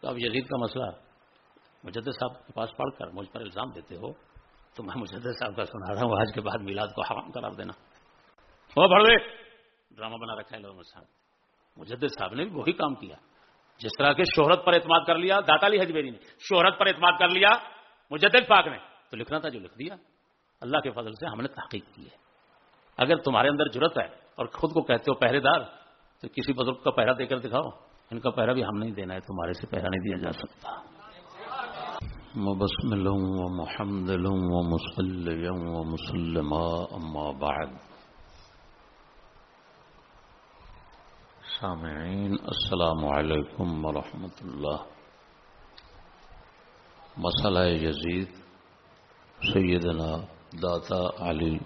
تو اب یزید کا مسئلہ مجدد صاحب کے پاس پڑھ کر مجھ پر الزام دیتے ہو تو میں مجدد صاحب کا سنا رہا ہوں آج کے بعد میلاد کو حرام قرار دینا۔ وہ بڑھ گئے ڈرامہ بنا رکھا ہے لوگ صاحب مجدد صاحب نے بھی وہی کام کیا۔ جس طرح کے شہرت پر اعتماد کر لیا داتا لی حجبیری نے شہرت پر اعتماد کر لیا مجدد پاک نے۔ تو لکھنا تھا جو لکھ دیا۔ اللہ کے فضل سے ہم نے تحقیق کی ہے۔ اگر تمہارے اندر ضرورت ہے اور خود کو کہتے ہو پہرے دار تو کسی بزرگ کا پہرا دے کر دکھاؤ۔ ان کا پہرا بھی ہم نہیں دینا ہے، تمہارے سے پہرا نہیں دیا جا سکتا۔ مبسمل و محمد و مسلم و مسلمہ، اما بعد۔ سامعین، السلام علیکم ورحمۃ اللہ۔ مسئلہ یزید، سیدنا داتا علی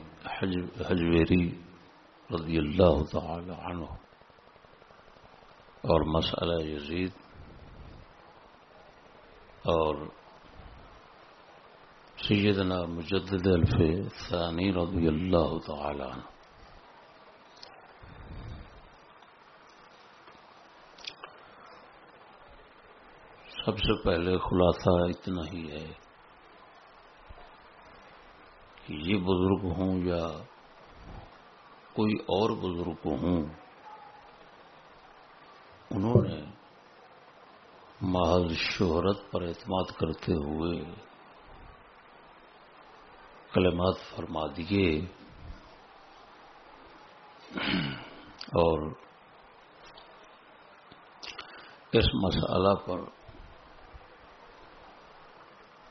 حجویری رضی اللہ تعالی عنہ۔ اور مسئلہ یزید اور سیدنا مجدد الف ثانی رضی اللہ تعالی عنہ۔ سب سے پہلے خلاصہ اتنا ہی ہے کہ یہ بزرگ ہوں یا کوئی اور بزرگ ہوں انہوں نے محض شہرت پر اعتماد کرتے ہوئے کلمات فرما دیے اور اس مسئلہ پر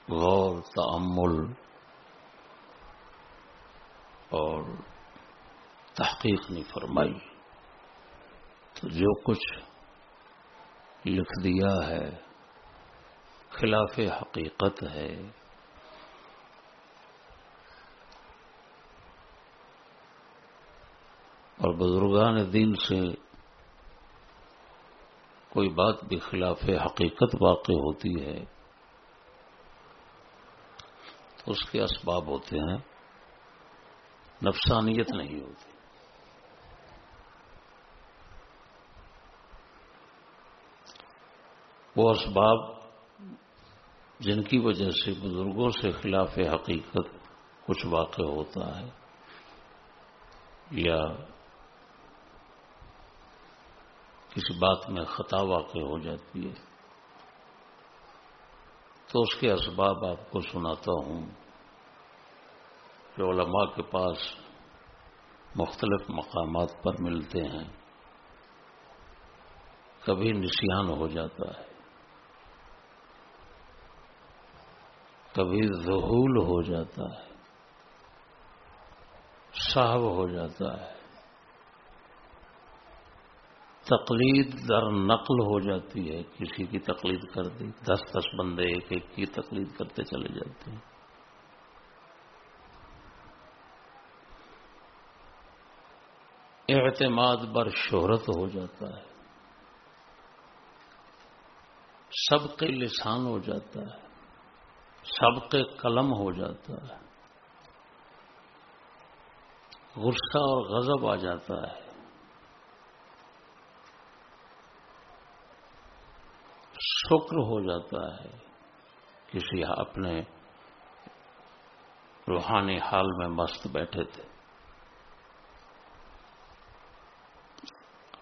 غور تعمل اور تحقیق نہیں فرمائی۔ تو جو کچھ لکھ دیا ہے۔ خلاف حقیقت ہے۔ اور بزرگان دین سے کوئی بات بھی خلاف حقیقت واقع ہوتی ہے، تو اس کے اسباب ہوتے ہیں۔ نفسانیت نہیں ہوتی۔ وہ اسباب جن کی وجہ سے بزرگوں سے خلاف حقیقت کچھ واقع ہوتا ہے یا کسی بات میں خطا واقع ہو جاتی ہے، تو اس کے اسباب آپ کو سناتا ہوں جو علماء کے پاس مختلف مقامات پر ملتے ہیں، کبھی نسیان ہو جاتا ہے۔ کبھی ظہول ہو جاتا ہے، صاحب ہو جاتا ہے۔ تقلید در نقل ہو جاتی ہے، کسی کی تقلید کر دی، دس دس بندے ایک ایک کی تقلید کرتے چلے جاتے ہیں۔ اعتماد بر شہرت ہو جاتا ہے۔ سب کے لسان ہو جاتا ہے۔ سب کے قلم ہو جاتا ہے۔ غصہ اور غضب آ جاتا ہے۔ شکر ہو جاتا ہے۔ کسی اپنے روحانی حال میں مست بیٹھے تھے۔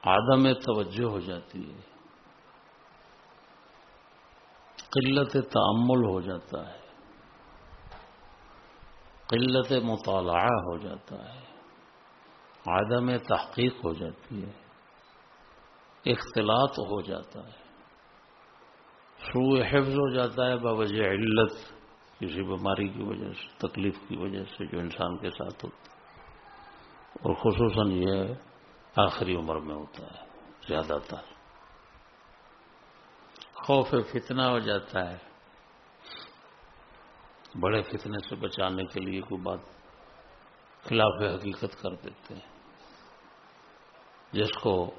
آدم توجہ ہو جاتی ہے۔ قلت تعمل ہو جاتا ہے۔ قلت مطالعہ ہو جاتا ہے۔ آدم تحقیق ہو جاتی ہے۔ اختلاط ہو جاتا ہے۔ شروع حفظ ہو جاتا ہے باوجہ علت، کسی بیماری کی وجہ سے، تکلیف کی وجہ سے جو انسان کے ساتھ ہوتی اور خصوصاً یہ آخری عمر میں ہوتا ہے، زیادہ تر۔ خوف فتنہ ہو جاتا ہے۔ بڑے فتنے سے بچانے کے لیے کوئی بات خلاف حقیقت کر دیتے ہیں۔ جس کو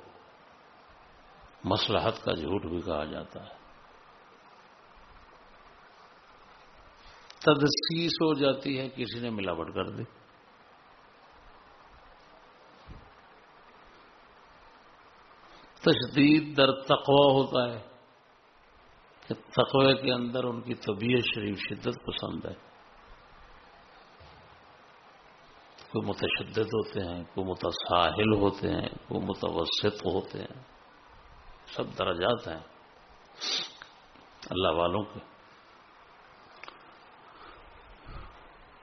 مسلحت کا جھوٹ بھی کہا جاتا ہے۔ تدسیس ہو جاتی ہے، کسی نے ملاوٹ کر دی۔ تشدید در تقوی ہوتا ہے۔ کہ تقوی کے اندر ان کی طبیعت شریف شدت پسند ہے۔ کوئی متشدد ہوتے ہیں، کوئی متساہل ہوتے ہیں، کوئی متوسط ہوتے ہیں۔ سب درجات ہیں۔ اللہ والوں کے۔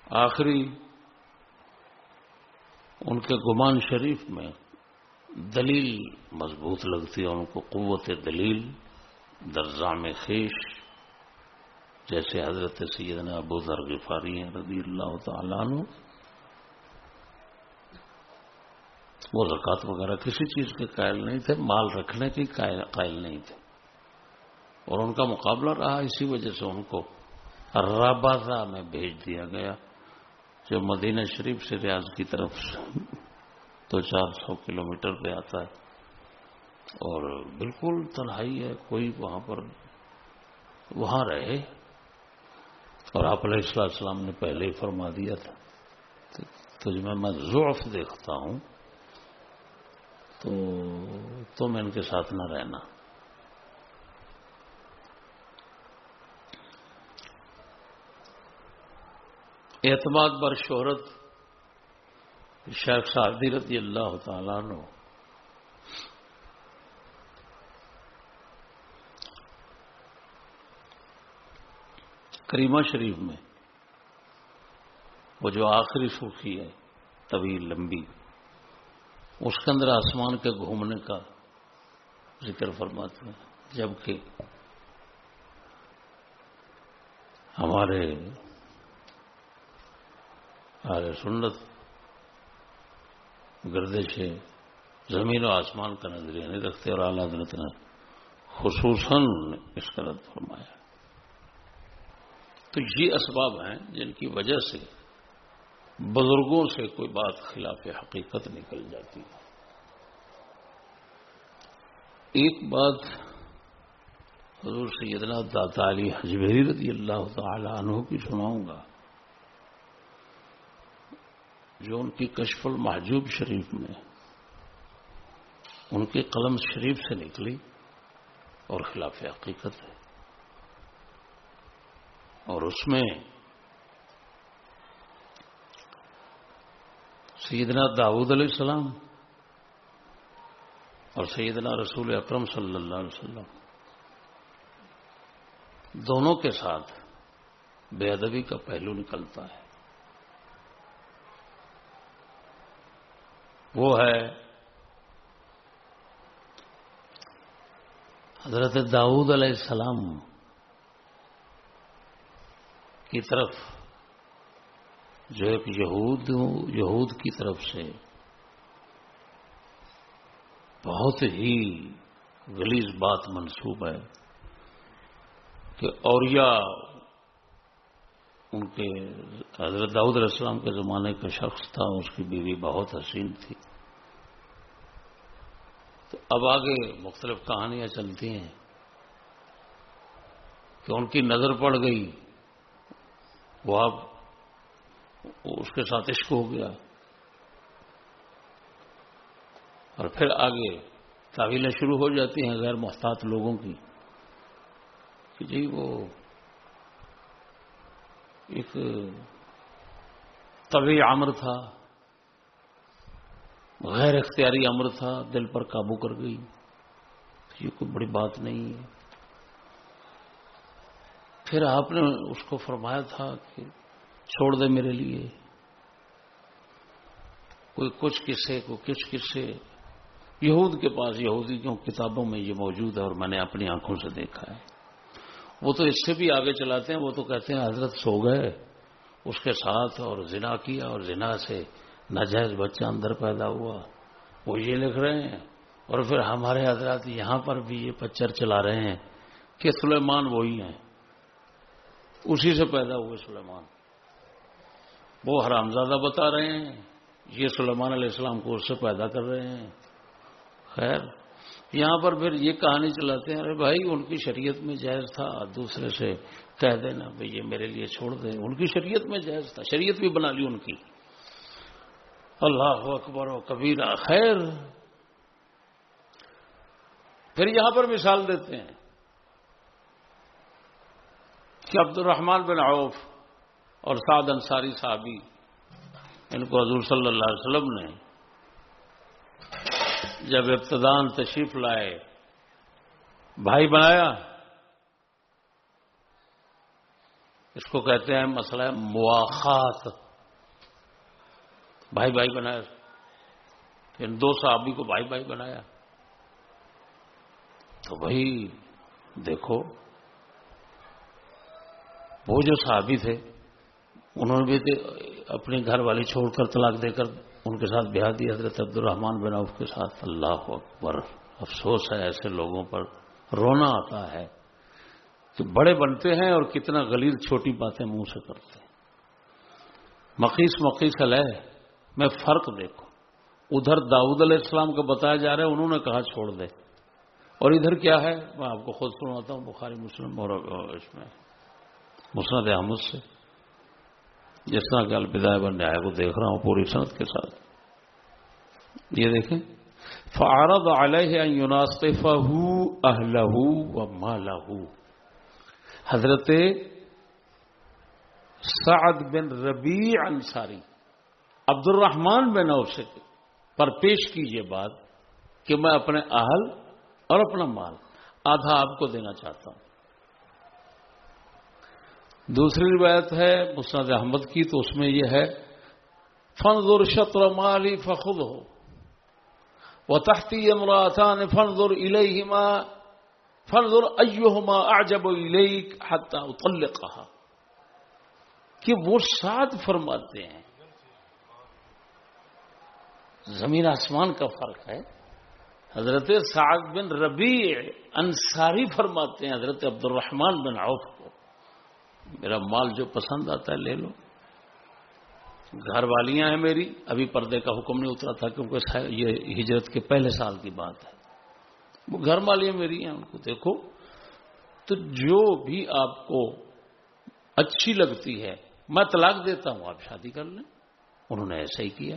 آخری، ان کے گمان شریف میں دلیل مضبوط لگتی ہے، ان کو قوت دلیل درجام خیش، جیسے حضرت سیدنا ابو ذر غفاری ہیں رضی اللہ تعالیٰ عنہ۔ وہ زکات وغیرہ کسی چیز کے قائل نہیں تھے، مال رکھنے کی قائل نہیں تھے۔ اور ان کا مقابلہ رہا، اسی وجہ سے ان کو رابازہ میں بھیج دیا گیا۔ جو مدینہ شریف سے ریاض کی طرف دو چار سو کلو میٹر پہ آتا ہے۔ اور بالکل تنہائی ہے، کوئی وہاں پر وہاں رہے۔ اور آپ علیہ السلام السلام نے پہلے ہی فرما دیا تھا تو جب میں ضعف دیکھتا ہوں، تو تم ان کے ساتھ نہ رہنا۔ اعتماد بر شہرت، شیخ سعدی رضی اللہ تعالیٰ نو کریمہ شریف میں۔ وہ جو آخری سوکھی ہے، طویل، لمبی، اس کے اندر آسمان کے گھومنے کا ذکر فرماتے ہیں۔ جبکہ ہمارے آر سنت گردش زمین و آسمان کا نظریہ نہیں رکھتے اور اعلیٰ حضرت نے خصوصاً اس کا رد فرمایا۔ تو یہ اسباب ہیں جن کی وجہ سے بزرگوں سے کوئی بات خلاف حقیقت نکل جاتی ہے۔ ایک بات حضور سیدنا داتا علی حجبری رضی اللہ تعالی عنہ کی سناؤں گا، جو ان کی کشف المحجوب شریف میں ان کے قلم شریف سے نکلی اور خلاف حقیقت ہے۔ اور اس میں سیدنا داود علیہ السلام اور سیدنا رسول اکرم صلی اللہ علیہ وسلم دونوں کے ساتھ بے ادبی کا پہلو نکلتا ہے۔ وہ ہے حضرت داؤد علیہ السلام کی طرف، جو ایک یہود یہود کی طرف سے بہت ہی گلیز بات منسوب ہے کہ اوریا ان کے حضرت داؤد علیہ السلام کے زمانے کا شخص تھا، اس کی بیوی بہت حسین تھی۔ تو اب آگے مختلف کہانیاں چلتی ہیں کہ ان کی نظر پڑ گئی وہ اب اس کے ساتھ عشق ہو گیا اور پھر آگے تعویلیں شروع ہو جاتی ہیں غیر محتاط لوگوں کی کہ جی وہ ایک طبی عمر تھا، غیر اختیاری امر تھا، دل پر قابو کر گئی، یہ کوئی بڑی بات نہیں ہے۔ پھر آپ نے اس کو فرمایا تھا کہ چھوڑ دے میرے لیے۔ کوئی کچھ قصے کوئی کچھ قصے یہود کے پاس، یہودی کیوں؟ کتابوں میں یہ موجود ہے اور میں نے اپنی آنکھوں سے دیکھا ہے۔ وہ تو اس سے بھی آگے چلاتے ہیں، وہ تو کہتے ہیں حضرت سو گئے، اس کے ساتھ اور زنا کیا اور زنا سے ناجائز بچہ اندر پیدا ہوا۔ وہ یہ لکھ رہے ہیں۔ اور پھر ہمارے حضرات یہاں پر بھی یہ پچر چلا رہے ہیں کہ سلیمان وہی ہیں۔ اسی سے پیدا ہوئے سلیمان۔ وہ حرامزادہ بتا رہے ہیں، یہ سلیمان علیہ السلام کو اس سے پیدا کر رہے ہیں۔ خیر، یہاں پر پھر یہ کہانی چلاتے ہیں، ارے بھائی، ان کی شریعت میں جائز تھا، دوسرے سے کہہ دینا، بھائی، یہ میرے لیے چھوڑ دیں۔ ان کی شریعت میں جائز تھا، شریعت بھی بنا لی ان کی۔ اللہ اکبر و کبیرہ، خیر۔ پھر یہاں پر مثال دیتے ہیں۔ کہ عبد الرحمان بن عوف اور سعد انصاری صحابی، ان کو حضور صلی اللہ علیہ وسلم نے جب ابتدان تشریف لائے، بھائی بنایا۔ اس کو کہتے ہیں مسئلہ مواخات۔ بھائی بھائی بنایا۔ پھر دو صحابی کو بھائی بھائی بنایا۔ تو بھائی، دیکھو وہ جو صحابی تھے، انہوں نے بھی اپنے گھر والی چھوڑ کر طلاق دے کر ان کے ساتھ بیاہ دی، حضرت عبد الرحمان بن عوف کے ساتھ۔ اللہ اکبر، افسوس ہے ایسے لوگوں پر رونا آتا ہے کہ بڑے بنتے ہیں اور کتنا غلیظ چھوٹی باتیں منہ سے کرتے ہیں۔ مقیس مقیس علیہ، میں فرق دیکھو۔ ادھر داؤد علیہ السلام کو بتایا جا رہا ہے، انہوں نے کہا چھوڑ دے۔ اور ادھر کیا ہے؟ میں آپ کو خود سناتا ہوں، بخاری مسلم اور اس میں۔ مسند احمد سے۔ جس طرح کہ الوداع بن آئے کو دیکھ رہا ہوں پوری صنعت کے ساتھ۔ یہ دیکھیں۔ فعرض علیہ ان يناصفه اهله وماله حضرت سعد بن ربیع انصاری عبد الرحمان بن اوسے پر پیش کیجیے بات کہ میں اپنے اہل اور اپنا مال آدھا آپ کو دینا چاہتا ہوں۔ دوسری روایت ہے مسند احمد کی تو اس میں یہ ہے فنظر شطر مالی فخود ہو وہ تختی امراطان فنظر الیہما فنظر ایہما اعجب الیک حتی اطلقها۔ کہ وہ ساتھ فرماتے ہیں۔ زمین آسمان کا فرق ہے۔ حضرت سعد بن ربیع انصاری فرماتے ہیں، حضرت عبد الرحمان بن عوف۔ میرا مال جو پسند آتا ہے لے لو۔ گھر والیاں ہیں میری۔ ابھی پردے کا حکم نہیں اترا تھا کیونکہ یہ ہجرت کے پہلے سال کی بات ہے۔ وہ گھر والیاں میری ہیں، ان کو دیکھو۔ تو جو بھی آپ کو اچھی لگتی ہے، میں طلاق دیتا ہوں، آپ شادی کر لیں۔ انہوں نے ایسا ہی کیا۔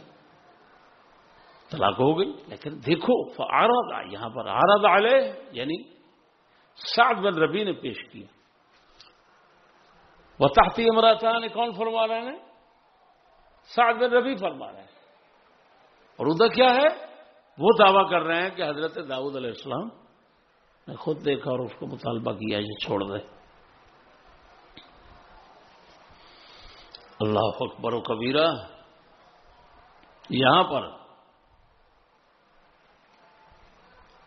طلاق ہو گئی، لیکن دیکھو آراد یہاں پر آراد آلے یعنی سعد بن ربی نے پیش کیا۔ وہ تحتی امراطا نے کون فرما رہے ہیں؟ سعد بن ربی فرما رہے ہیں۔ اور ادھر کیا ہے؟ وہ دعویٰ کر رہے ہیں کہ حضرت داؤد علیہ السلام نے خود دیکھا اور اس کو مطالبہ کیا یہ چھوڑ دے اللہ اکبر و کبیرہ، یہاں پر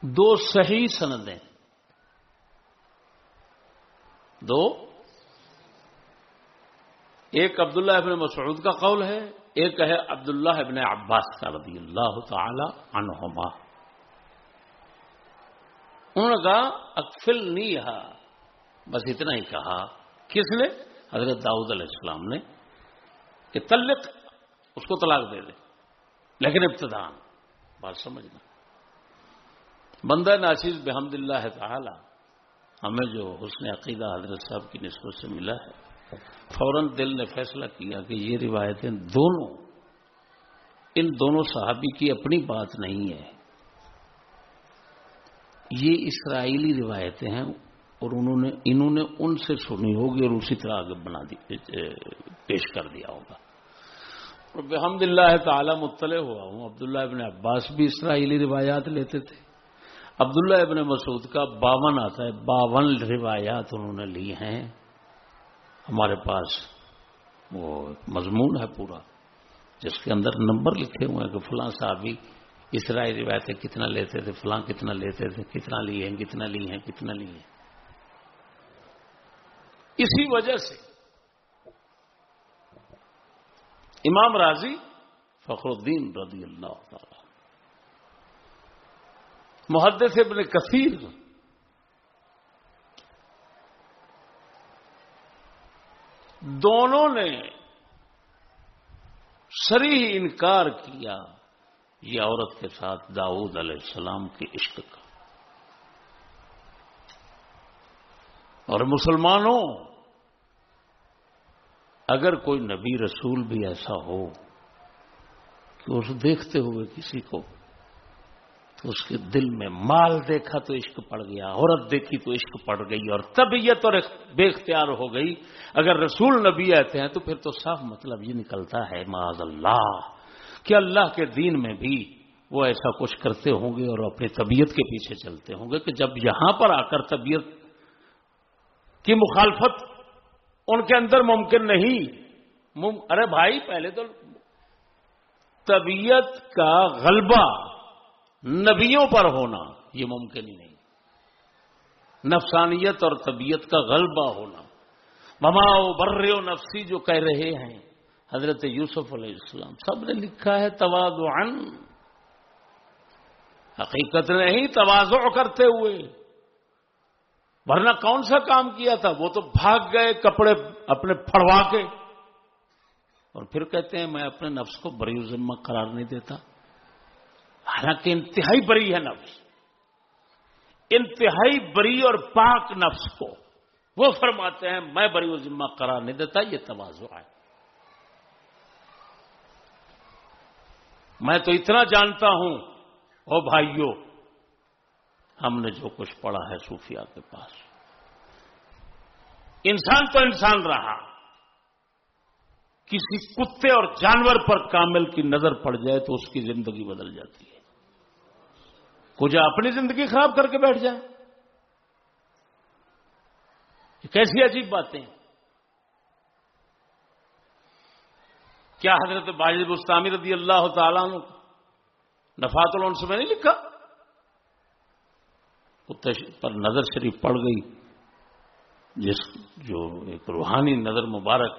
دو صحیح سندیں۔ دو ایک عبداللہ ابن مسعود کا قول ہے، ایک ہے عبداللہ ابن عباس کا رضی اللہ تعالی عنہما۔ انہوں نے کہا اکفل نہیں بس اتنا ہی کہا۔ کس نے؟ حضرت داؤد علیہ السلام نے۔ کہ تلق، اس کو طلاق دے دے۔ لیکن ابتدان بات سمجھنا۔ بندہ ناچیز بحمد اللہ تعالی، ہمیں جو حسن عقیدہ حضرت صاحب کی نسبت سے ملا ہے فوراً دل نے فیصلہ کیا کہ یہ روایتیں دونوں، ان دونوں صحابی کی اپنی بات نہیں ہے۔ یہ اسرائیلی روایتیں ہیں اور انہوں نے انہوں نے ان سے سنی ہوگی اور اسی طرح آگے بنا دی، پیش کر دیا ہوگا۔ اور بحمد اللہ تعالی مطلع ہوا ہوں۔ عبداللہ ابن عباس بھی اسرائیلی روایات لیتے تھے۔ عبداللہ ابن مسعود کا باون آتا ہے، باون روایات انہوں نے لی ہیں۔ ہمارے پاس وہ مضمون ہے پورا، جس کے اندر نمبر لکھے ہوئے ہیں کہ فلاں صحابی اسرائی روایتیں کتنا لیتے تھے، فلاں کتنا لیتے تھے، کتنا لیے ہیں، کتنا لی ہیں، کتنا لی ہیں۔ اسی وجہ سے امام راضی فخر الدین رضی اللہ تعالی محدث ابن کثیر دونوں نے سری انکار کیا یہ عورت کے ساتھ داؤد علیہ السلام کے عشق کا۔ اور مسلمانوں، اگر کوئی نبی رسول بھی ایسا ہو کہ اس دیکھتے ہوئے کسی کو تو اس کے دل میں مال دیکھا تو عشق پڑ گیا، عورت دیکھی تو عشق پڑ گئی، اور طبیعت اور بے اختیار ہو گئی۔ اگر رسول نبی آتے ہیں تو پھر تو صاف مطلب یہ نکلتا ہے، معاذ اللہ، کہ اللہ کے دین میں بھی وہ ایسا کچھ کرتے ہوں گے اور اپنی طبیعت کے پیچھے چلتے ہوں گے کہ جب یہاں پر آ کر طبیعت کی مخالفت ان کے اندر ممکن نہیں۔ ارے بھائی، پہلے تو طبیعت کا غلبہ نبیوں پر ہونا یہ ممکن ہی نہیں۔ نفسانیت اور طبیعت کا غلبہ ہونا۔ مما بر و نفسی جو کہہ رہے ہیں۔ حضرت یوسف علیہ السلام، سب نے لکھا ہے توازو حقیقت نہیں توازو کرتے ہوئے۔ ورنہ کون سا کام کیا تھا؟ وہ تو بھاگ گئے کپڑے اپنے پھڑوا کے۔ اور پھر کہتے ہیں، میں اپنے نفس کو بری ذمہ قرار نہیں دیتا۔ حالانکہ انتہائی بری ہے نفس۔ انتہائی بری اور پاک نفس کو وہ فرماتے ہیں، میں بری و ذمہ قرار نہیں دیتا، یہ توازو ہے۔ میں تو اتنا جانتا ہوں، او بھائیوں ہم نے جو کچھ پڑھا ہے صوفیہ کے پاس۔ انسان تو انسان رہا۔ کسی کتے اور جانور پر کامل کی نظر پڑ جائے تو اس کی زندگی بدل جاتی ہے۔ کچھ اپنی زندگی خراب کر کے بیٹھ جائے کیسی عجیب باتیں کیا حضرت باجد بستانی رضی اللہ تعالیٰ نفات الن سے میں نہیں لکھا؟ کتے پر نظر شریف پڑ گئی۔ جس جو ایک روحانی نظر مبارک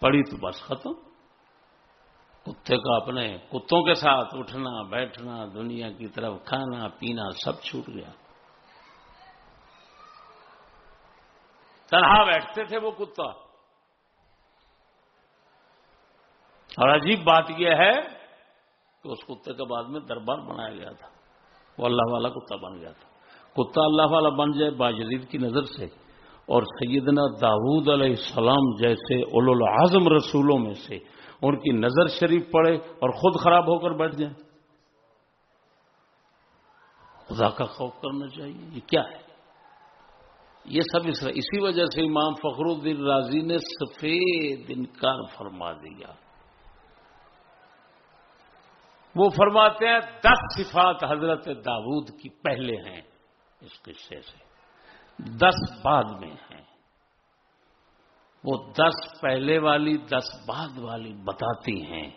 پڑی تو بس ختم۔ کتے کا اپنے کتوں کے ساتھ اٹھنا، بیٹھنا، دنیا کی طرف کھانا، پینا، سب چھوٹ گیا۔ تنہا بیٹھتے تھے وہ کتا۔ اور عجیب بات یہ ہے کہ اس کتے کے بعد میں دربار بنایا گیا تھا۔ وہ اللہ والا کتا بن گیا تھا۔ کتا اللہ والا بن جائے باجدید کی نظر سے۔ اور سیدنا داود علیہ السلام جیسے اول العظم رسولوں میں سے ان کی نظر شریف پڑے اور خود خراب ہو کر بیٹھ جائیں۔ خدا کا خوف کرنا چاہیے، یہ کیا ہے؟ یہ سب اس اسی وجہ سے امام فخر الدین راضی نے سفید انکار فرما دیا۔ وہ فرماتے ہیں، دس صفات حضرت داود کی پہلے ہیں اس قصے سے۔ دس بعد میں ہیں۔ وہ دس پہلے والی، دس بعد والی بتاتی ہیں،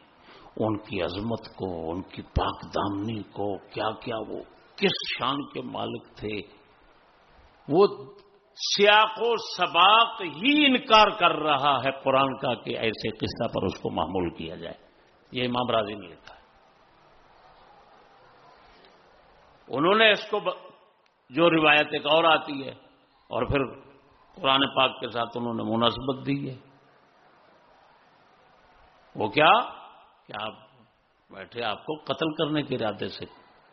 ان کی عظمت کو، ان کی پاک دامنی کو، کیا کیا وہ کس شان کے مالک تھے؟ وہ سیاق و سباق ہی انکار کر رہا ہے قرآن کا کہ ایسے قصہ پر اس کو معمول کیا جائے۔ یہ امام راضی نے لکھا ہے۔ انہوں نے اس کو جو روایت ایک اور آتی ہے اور پھر قرآن پاک کے ساتھ انہوں نے مناسبت دی ہے۔ وہ کیا؟ کہ آپ بیٹھے، آپ کو قتل کرنے کے ارادے سے۔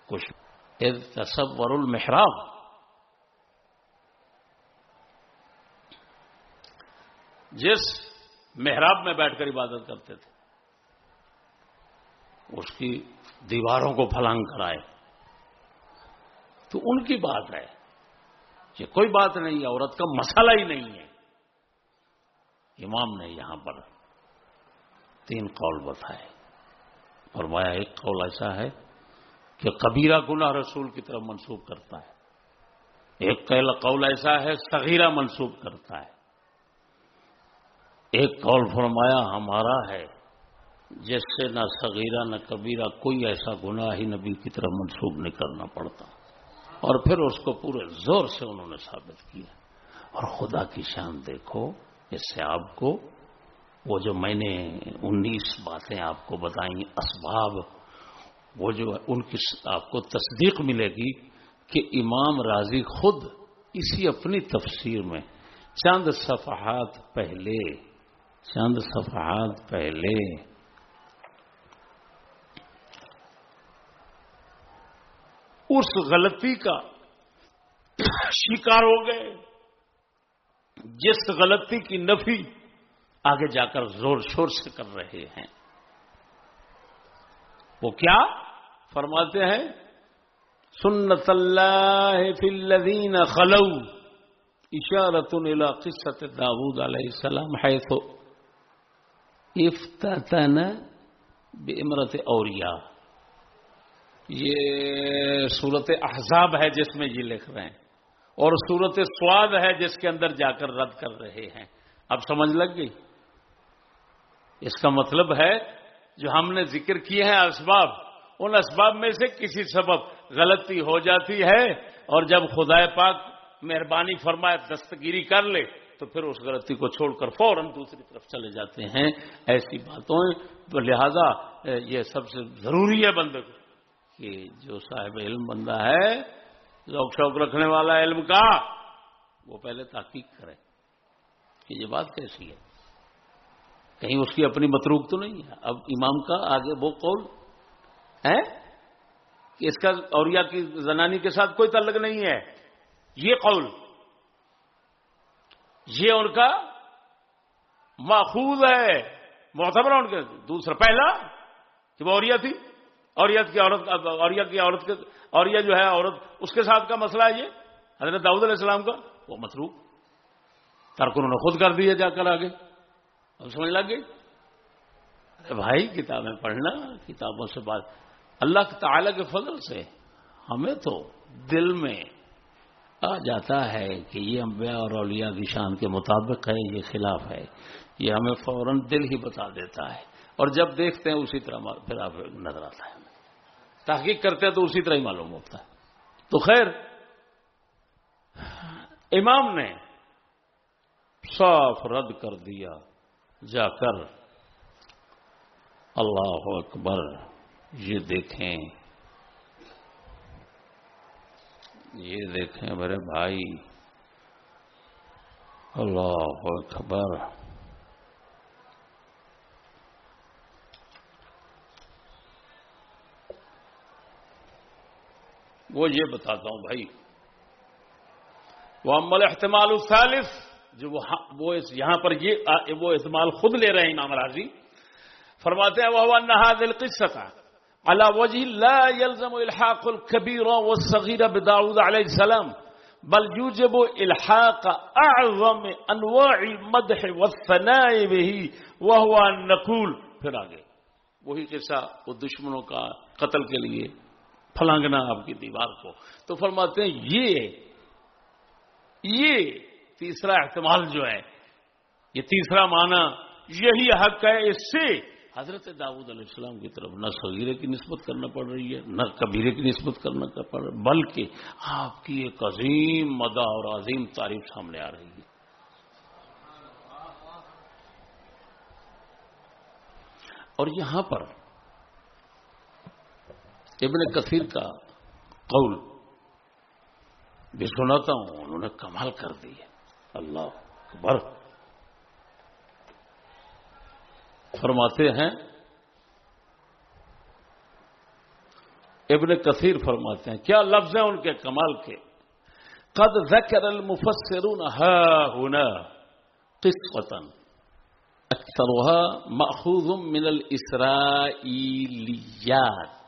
کچھ تصور المحراب۔ جس محراب میں بیٹھ کر عبادت کرتے تھے، اس کی دیواروں کو پھلانگ کرائے تو ان کی بات ہے یہ کوئی بات نہیں ہے عورت کا مسئلہ ہی نہیں ہے۔ امام نے یہاں پر تین قول بتائے۔ اور وہ ایک قول ایسا ہے کہ کبیرہ گناہ رسول کی طرف منسوخ کرتا ہے۔ ایک قول ایسا ہے، صغیرہ منسوخ کرتا ہے۔ ایک قول فرمایا، ہمارا ہے، جس سے نہ صغیرہ نہ کبیرہ کوئی ایسا گناہ ہی نبی کی طرف منسوخ نہیں کرنا پڑتا۔ اور پھر اس کو پورے زور سے انہوں نے ثابت کیا۔ اور خدا کی شان دیکھو، اس سے آپ کو وہ جو میں نے انیس باتیں آپ کو بتائیں، اسباب، وہ جو ان کی آپ کو تصدیق ملے گی کہ امام راضی خود اسی اپنی تفسیر میں چند صفحات پہلے، چند صفحات پہلے اس غلطی کا شکار ہو گئے، جس غلطی کی نفی آگے جا کر زور شور سے کر رہے ہیں۔ وہ کیا فرماتے ہیں؟ سنت اللہ فی الذین خلو اشارت الى قصت داود علیہ السلام حیث افتتن بامرت اوریاء یہ صورت احزاب ہے جس میں یہ لکھ رہے ہیں اور صورت سواد ہے جس کے اندر جا کر رد کر رہے ہیں اب سمجھ لگ گئی؟ اس کا مطلب ہے جو ہم نے ذکر کیے ہیں اسباب، ان اسباب میں سے کسی سبب غلطی ہو جاتی ہے اور جب خدا پاک مہربانی فرمائے دستگیری کر لے تو پھر اس غلطی کو چھوڑ کر فوراً دوسری طرف چلے جاتے ہیں۔ ایسی باتوں لہذا یہ سب سے ضروری ہے بندے کو کہ جو صاحب علم بندہ ہے، ذوق شوق رکھنے والا علم کا، وہ پہلے تحقیق کرے۔ کہ یہ بات کیسی ہے؟ کہیں اس کی اپنی متروک تو نہیں ہے؟ اب امام کا آگے وہ قول ہے کہ اس کا اوریا کی زنانی کے ساتھ کوئی تعلق نہیں ہے۔ یہ قول، یہ ان کا ماخوذ ہے، معتبر ان کے۔ دوسرا، پہلا، کہ وہ اوریا تھی اوریت کی عورت اوریا کی عورت کے اوریا جو ہے عورت، اس کے ساتھ کا مسئلہ ہے یہ؟ حضرت داؤد علیہ السلام کا؟ وہ متروک۔ ترک انہوں نے خود کر دیا جا کر آگے۔ اب سمجھ لگ گئی؟ ارے بھائی، کتابیں پڑھنا، کتابوں سے بات۔ اللہ تعالی کے فضل سے ہمیں تو دل میں آ جاتا ہے کہ یہ انبیاء اور اولیاء کی شان کے مطابق ہے، یہ خلاف ہے۔ یہ ہمیں فوراً دل ہی بتا دیتا ہے۔ اور جب دیکھتے ہیں، اسی طرح پھر آپ نظر آتا ہے۔ تحقیق کرتے ہیں تو اسی طرح ہی معلوم ہوتا ہے۔ تو خیر، امام نے صاف رد کر دیا، جا کر اللہ اکبر، یہ دیکھیں۔ یہ دیکھیں میرے بھائی۔ اللہ اکبر۔ وہ یہ بتاتا ہوں بھائی۔ وہ عمل احتمال الثالث، جو وہ ہاں، یہاں پر یہ وہ احتمال خود لے رہے ہیں امام راضی۔ فرماتے ہیں وہ نہا دل قصہ على وجه لا يلزم الحاق الكبير والصغير بداود عليه السلام، بل يوجب الحاق اعظم انواع المدح والثناء به، وهو النقول پھر آگے، وہی قصہ وہ دشمنوں کا قتل کے لیے پھلانگنا آپ کی دیوار کو۔ تو فرماتے ہیں، یہ یہ تیسرا احتمال جو ہے، یہ تیسرا معنی، یہی حق ہے۔ اس سے حضرت داود علیہ السلام کی طرف نہ صغیرے کی نسبت کرنا پڑ رہی ہے، نہ کبیرے کی نسبت کرنا پڑ رہا بلکہ آپ کی ایک عظیم مدا اور عظیم تعریف سامنے آ رہی ہے۔ اور یہاں پر ابن کثیر کا قول بھی سناتا ہوں، انہوں نے کمال کر دی ہے۔ اللہ اکبر۔ فرماتے ہیں، ابن کثیر فرماتے ہیں، کیا لفظ ہیں ان کے کمال کے؟ قد ذکر المفسرون ها هنا قصة أكثرها مأخوذ من الإسرائيليات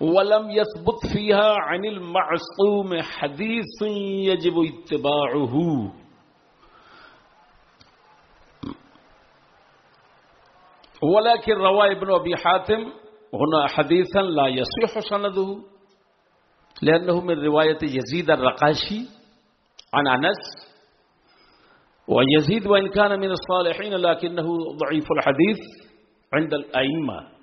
ولم يثبت فيها عن المعصوم حديث يجب اتباعه. ولكن روى ابن أبي حاتم، هنا حديثا لا يصيح سنده، لأنه من رواية يزيد الرقاشي عن أنس، ويزيد وإن كان من الصالحين لكنه ضعيف الحديث عند الأئمة.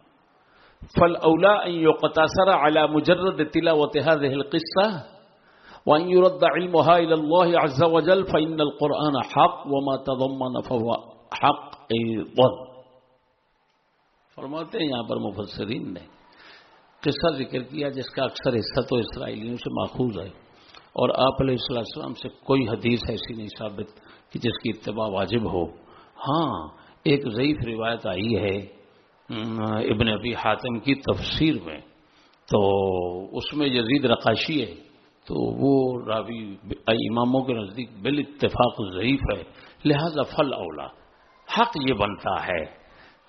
فالأولى أن يقتصر على مجرد تلاوة هذه القصة وأن يرد علمها إلى الله عز وجل فإن القرآن حق وما تضمن فهو حق أيضا۔ فرماتے ہیں یہاں پر مفسرین نے قصہ ذکر کیا جس کا اکثر حصہ تو اسرائیلیوں سے ماخوذ ہے اور آپ علیہ السلام سے کوئی حدیث ایسی نہیں ثابت کہ جس کی اتباع واجب ہو۔ ہاں ایک ضعیف روایت آئی ہے ابن ابی حاتم کی تفسیر میں، تو اس میں یزید رقاشی ہے، تو وہ راوی اماموں کے نزدیک بال اتفاق ضعیف ہے، لہذا فل اولا، حق یہ بنتا ہے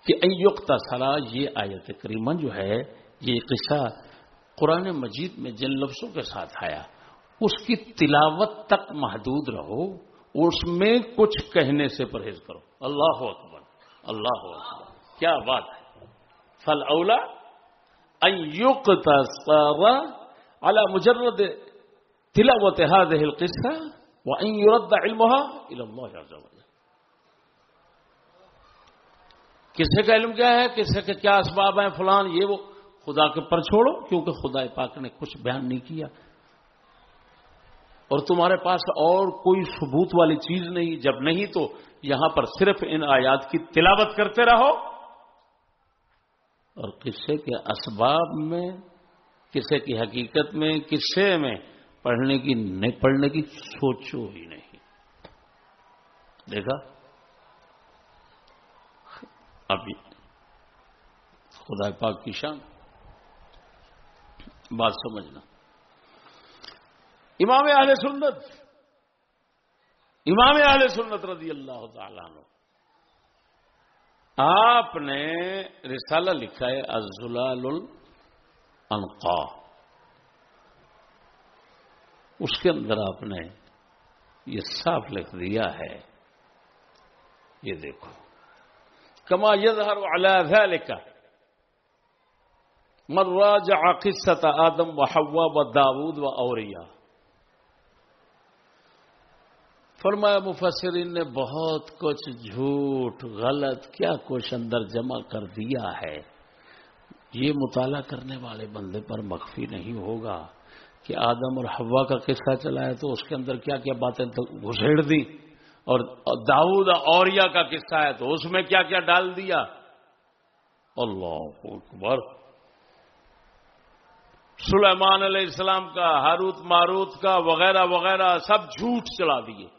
کہ ایوکتا سرا یہ آیت کریمہ جو ہے، یہ قصہ قرآن مجید میں جن لفظوں کے ساتھ آیا، اس کی تلاوت تک محدود رہو، اس میں کچھ کہنے سے پرہیز کرو۔ اللہ اکبر اللہ اکبر۔ کیا بات ہے؟ فل اولا على مجرد تلاوت هذه القصة وأن يرد علمها إلى الله عز وجل. کسے کا علم کیا ہے؟ کسے کے کیا اسباب ہیں؟ فلان، یہ وہ خدا کے پر چھوڑو، کیونکہ خدا پاک نے کچھ بیان نہیں کیا۔ اور تمہارے پاس اور کوئی ثبوت والی چیز نہیں، جب نہیں تو یہاں پر صرف ان آیات کی تلاوت کرتے رہو۔ اور قصے کے اسباب میں کسے کی حقیقت میں، قصے میں پڑھنے کی، نہیں، پڑھنے کی سوچو ہی نہیں۔ دیکھا؟ اب خدا پاک کی شان۔ بات سمجھنا۔ امام اہل سنت، امام اہل سنت رضی اللہ تعالیٰ عنہ۔ آپ نے رسالہ لکھا ہے ازلال الانقا اس کے اندر آپ نے یہ صاف لکھ دیا ہے۔ یہ دیکھو۔ کما یظہر علی ذالک من راجع قصت آدم و حوا و داود و اوریا فرمایا مفسرین نے بہت کچھ جھوٹ غلط کیا کچھ اندر جمع کر دیا ہے۔ یہ مطالعہ کرنے والے بندے پر مخفی نہیں ہوگا کہ آدم اور ہوا کا قصہ چلا ہے تو اس کے اندر کیا کیا باتیں گھسیڑ دی اور داؤد اوریا کا قصہ ہے تو اس میں کیا کیا ڈال دیا۔ اللہ اکبر۔ سلیمان علیہ السلام کا، ہاروت ماروت کا، وغیرہ وغیرہ، سب جھوٹ چلا دیے۔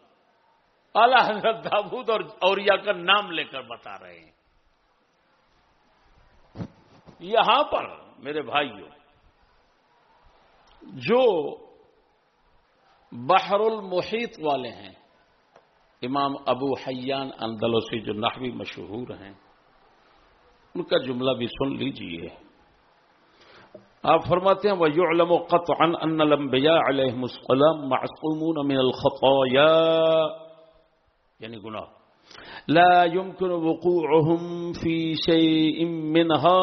اعلی حضرت داود اور اوریا کا نام لے کر بتا رہے ہیں۔ یہاں پر میرے بھائیوں، جو بحر المحیط والے ہیں، امام ابو حیان اندلوسی جو نحوی مشہور ہیں، ان کا جملہ بھی سن لیجیے۔ آپ فرماتے ہیں وہ یو علم و قط ان انبیا علیہ السلام یعنی گناہ۔ لا يمكن وقوعهم في شيء منها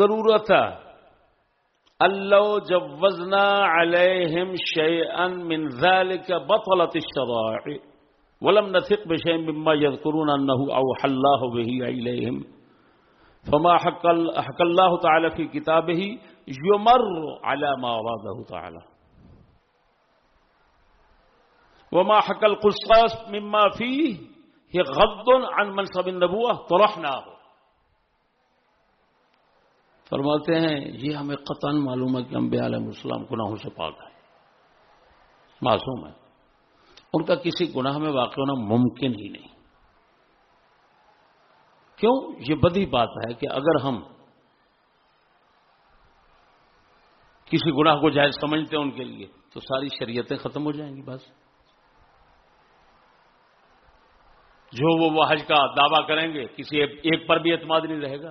ضرورت اللہ جوزنا علیہم شيئا من ذلك بطلت الشرائع۔ ولم نثق بشيء مما يذكرون انه اوحى الله به اليهم فما حق الله تعالى في كتابه يمر على ما اراده تعالى وما حق القصاص مما فيه، هي غض عن منصب النبوة، طرحناه. فرماتے ہیں، یہ ہمیں قطن معلوم ہے کہ انبیاء علیہ السلام گناہوں سے پاک ہے معصوم ہے ان کا کسی گناہ میں واقع ہونا ممکن ہی نہیں۔ کیوں؟ یہ بدی بات ہے کہ اگر ہم کسی گناہ کو جائز سمجھتے ہیں ان کے لیے، تو ساری شریعتیں ختم ہو جائیں گی، بس۔ جو وہ حج کا دعویٰ کریں گے، کسی ایک پر بھی اعتماد نہیں رہے گا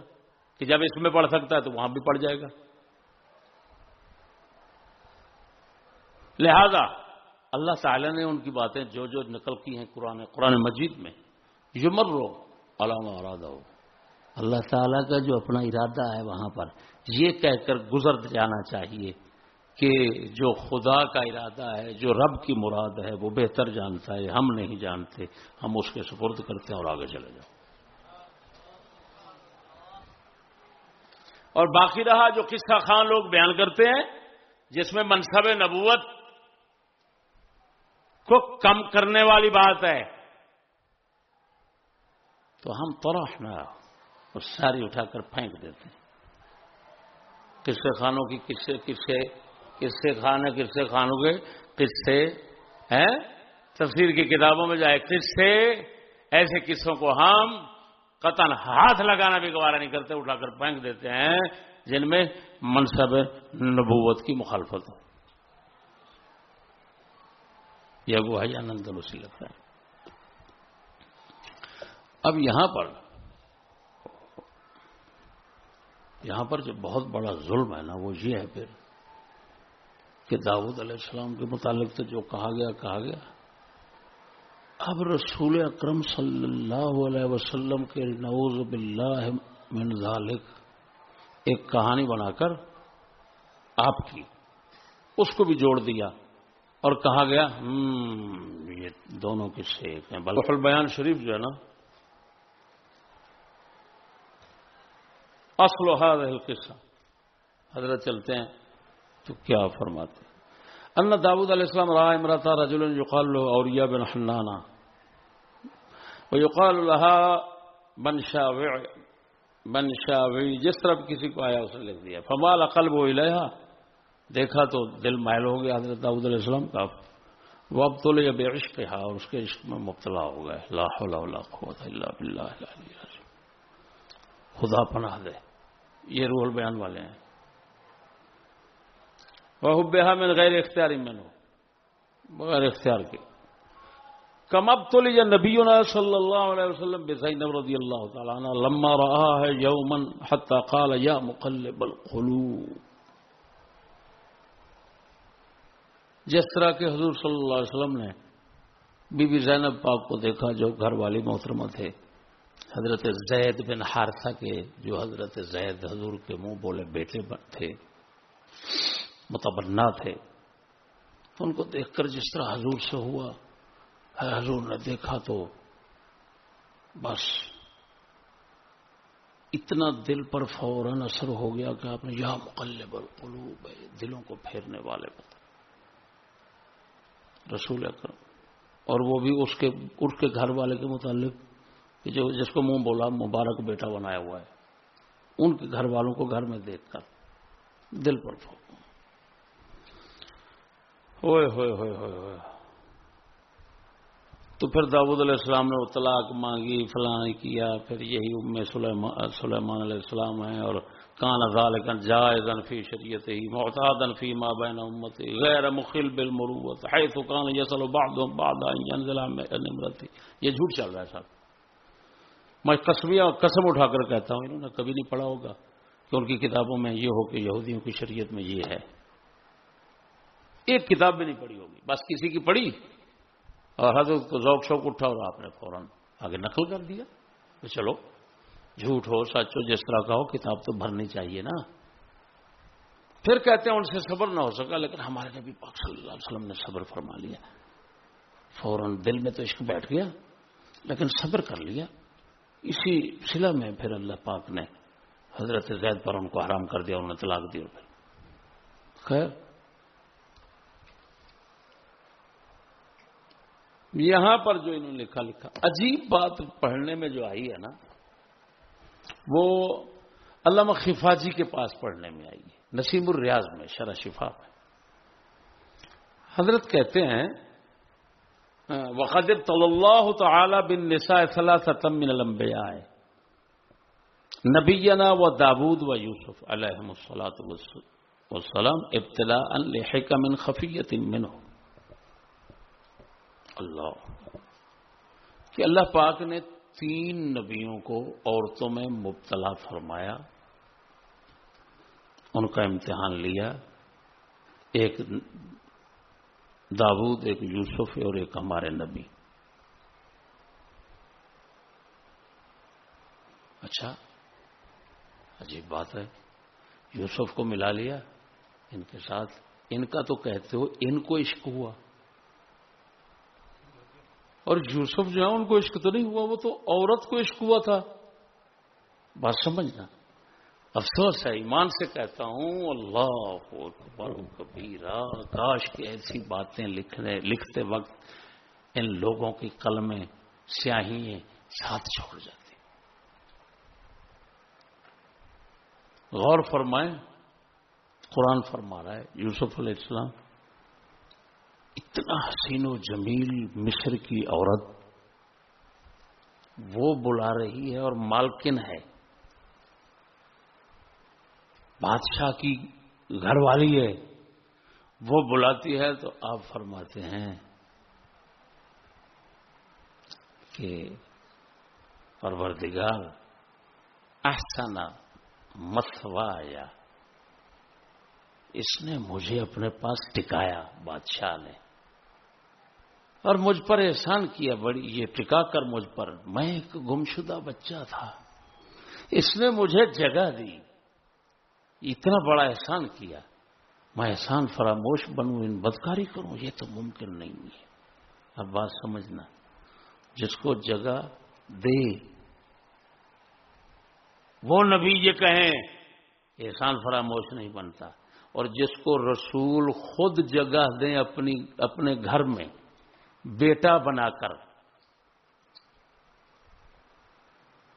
کہ جب اس میں پڑھ سکتا ہے تو وہاں بھی پڑھ جائے گا۔ لہذا اللہ تعالی نے ان کی باتیں جو جو نقل کی ہیں قرآن قرآن مجید میں یمر رو علامہ ارادہ۔ ہو اللہ تعالیٰ کا جو اپنا ارادہ ہے وہاں پر، یہ کہہ کر گزر جانا چاہیے۔ کہ جو خدا کا ارادہ ہے، جو رب کی مراد ہے، وہ بہتر جانتا ہے، ہم نہیں جانتے، ہم اس کے سپرد کرتے ہیں اور آگے چلے جاؤ۔ اور باقی رہا جو قصہ خان لوگ بیان کرتے ہیں، جس میں منصب نبوت کو کم کرنے والی بات ہے۔ تو ہم نہ اور ساری اٹھا کر پھینک دیتے ہیں۔ قصے خانوں کی قصے قصے قصے خان ہے، قصے خانوں کے قصے، ہیں؟ تفسیر کی کتابوں میں جائے قصے، ایسے قصوں کو ہم قطن ہاتھ لگانا بھی گوارا نہیں کرتے، اٹھا کر پھینک دیتے ہیں، جن میں منصب نبوت کی مخالفت ہو۔ یہ وہ ہے آنند اسی لگتا ہے۔ اب یہاں پر یہاں پر جو بہت بڑا ظلم ہے نا، وہ یہ ہے پھر کہ داود علیہ السلام کے متعلق تو جو کہا گیا کہا گیا۔ اب رسول اکرم صلی اللہ علیہ وسلم کے نعوذ باللہ من ذالک ایک کہانی بنا کر آپ کی، اس کو بھی جوڑ دیا اور کہا گیا یہ دونوں کی سیک ہیں۔ بلکہ بیان شریف جو ہے نا، اصل و حاضر قصہ حضرت چلتے ہیں۔ تو کیا فرماتے ان داود علیہ السلام را امرتا رجل یقال له اوریا بن حنانا ويقال لها بن شاوع بن شاوی جس طرح کسی کو آیا اسے لکھ دیا۔ فمال قلب و الیہا، دیکھا تو دل مائل ہو گیا حضرت داود علیہ السلام کا۔ وہ اب تو لے بے عشق اور اس کے عشق میں مبتلا ہو گئے لا حول ولا قوت الا بالله العلی خدا پناہ دے۔ یہ روح البیان والے ہیں۔ وہ بےحا میں غیر اختیاری میں ہو بغیر اختیار کے. کم اب تو لیجیے نبی صلی اللہ علیہ وسلم بے رضی اللہ تعالیٰ عنہ لما رہا ہے یومن حتی قال یا مقلب القلوب. جس طرح کے حضور صلی اللہ علیہ وسلم نے بی بی زینب پاک کو دیکھا جو گھر والی محترمہ تھے، حضرت زید بن حارثہ کے جو حضرت زید حضور کے منہ بولے بیٹے تھے متبنا تھے۔ تو ان کو دیکھ کر جس طرح حضور سے ہوا حضور نے دیکھا تو بس اتنا دل پر فوراً اثر ہو گیا کہ آپ نے، یا مقلب القلوب ہے دلوں کو پھیرنے والے بتا رسول اکرم۔ اور وہ بھی اس کے اس کے گھر والے کے متعلق جو، جس کو منہ بولا، مبارک بیٹا بنایا ہوا ہے۔ ان کے گھر والوں کو گھر میں دیکھ کر دل پر پھو ہوئے ہوئے ہوئے ہوئے ہوئے۔ تو پھر داود علیہ السلام نے طلاق مانگی، فلاں کیا، پھر یہی ام سلیمان علیہ السلام ہیں اور کان ذالکن جائزن فی شریعت ہی معتادن فی ما بین امت غیر مخل بالمروت، حیث کان یسل بعضهم بعض ان ينزل یہ جھوٹ چل رہا ہے صاحب۔ میں قسمیہ قسم اٹھا کر کہتا ہوں، انہوں نے کبھی نہیں پڑھا ہوگا کہ ان کی کتابوں میں یہ ہو کہ یہودیوں کی شریعت میں یہ ہے۔ ایک کتاب بھی نہیں پڑھی ہوگی۔ بس کسی کی پڑھی اور حضرت کو ذوق شوق اٹھا اور آپ نے فوراً آگے نقل کر دیا۔ تو چلو، جھوٹ ہو، سچ ہو، جس طرح کا ہو، کتاب تو بھرنی چاہیے نا۔ پھر کہتے ہیں ان سے صبر نہ ہو سکا، لیکن ہمارے نبی پاک صلی اللہ علیہ وسلم نے صبر فرما لیا۔ فوراً دل میں تو عشق بیٹھ گیا، لیکن صبر کر لیا۔ اسی سلا میں پھر اللہ پاک نے حضرت زید پر ان کو حرام کر دیا، انہوں نے طلاق دیا پھر۔ خیر یہاں پر جو انہوں نے لکھا لکھا، عجیب بات پڑھنے میں جو آئی ہے نا، وہ علامہ خفاجی کے پاس پڑھنے میں آئی ہے، نسیم الریاض میں، شرح شفا میں۔ حضرت کہتے ہیں، وقد طل اللہ تعالی بن نساء ثلاثه من الانبیاء نبینا و داود و یوسف علیہم الصلاۃ والسلام ابتلاء لحکم خفیت منه۔ اللہ. کہ اللہ پاک نے تین نبیوں کو عورتوں میں مبتلا فرمایا، ان کا امتحان لیا، ایک داود، ایک یوسف اور ایک ہمارے نبی. اچھا عجیب بات ہے، یوسف کو ملا لیا ان کے ساتھ، ان کا تو کہتے ہو ان کو عشق ہوا۔ اور یوسف جو ہے، ان کو عشق تو نہیں ہوا، وہ تو عورت کو عشق ہوا تھا۔ بات سمجھنا۔ افسوس ہے، ایمان سے کہتا ہوں، اللہ کبیرا کاش کی ایسی باتیں لکھنے، لکھتے وقت ان لوگوں کی قلمیں سیاہی ساتھ چھوڑ جاتی۔ غور فرمائیں، قرآن فرما رہا ہے، یوسف علیہ السلام۔ اتنا حسین و جمیل مصر کی عورت وہ بلا رہی ہے اور مالکن ہے۔ بادشاہ کی گھر والی ہے۔ وہ بلاتی ہے تو آپ فرماتے ہیں کہ پروردگار احسنا مسوایا اس نے مجھے اپنے پاس ٹکایا، بادشاہ نے۔ اور مجھ پر احسان کیا، بڑی یہ ٹکا کر مجھ پر۔ میں ایک گمشدہ بچہ تھا۔ اس نے مجھے جگہ دی۔ اتنا بڑا احسان کیا۔ میں احسان فراموش بنوں، ان بدکاری کروں، یہ تو ممکن نہیں ہے۔ اب بات سمجھنا۔ جس کو جگہ دے، وہ نبی یہ کہیں، احسان فراموش نہیں بنتا۔ اور جس کو رسول خود جگہ دیں اپنی، اپنے گھر میں بیٹا بنا کر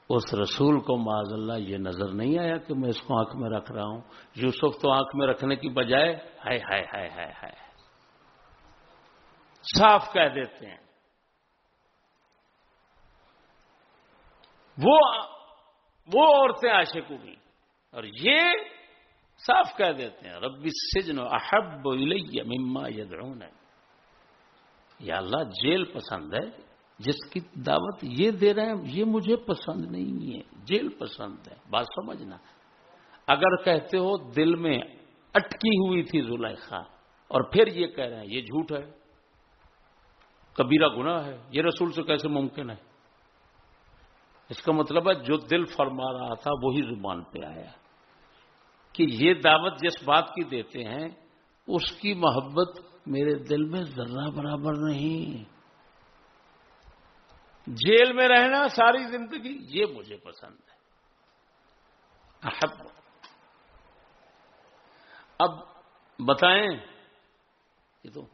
اس رسول کو معذ اللہ یہ نظر نہیں آیا کہ میں اس کو آنکھ میں رکھ رہا ہوں۔ یوسف تو آنکھ میں رکھنے کی بجائے ہائے ہائے ہائے ہائے ہائے۔ صاف کہہ دیتے ہیں۔ وہ وہ عورتیں عاشق ہوئی اور یہ صاف کہہ دیتے ہیں۔ ربی سجن احب الیہ مما یدعون یا اللہ جیل پسند ہے، جس کی دعوت یہ دے رہے ہیں، یہ مجھے پسند نہیں ہے، جیل پسند ہے۔ بات سمجھنا۔ اگر کہتے ہو دل میں اٹکی ہوئی تھی زلیخا، اور پھر یہ کہہ رہے ہیں، یہ جھوٹ ہے۔ کبیرہ گناہ ہے، یہ رسول سے کیسے ممکن ہے؟ اس کا مطلب ہے جو دل فرما رہا تھا، وہی زبان پہ آیا۔ کہ یہ دعوت جس بات کی دیتے ہیں، اس کی محبت میرے دل میں ذرہ برابر نہیں۔ جیل میں رہنا ساری زندگی یہ مجھے پسند ہے۔ احب۔ اب بتائیں، یہ تو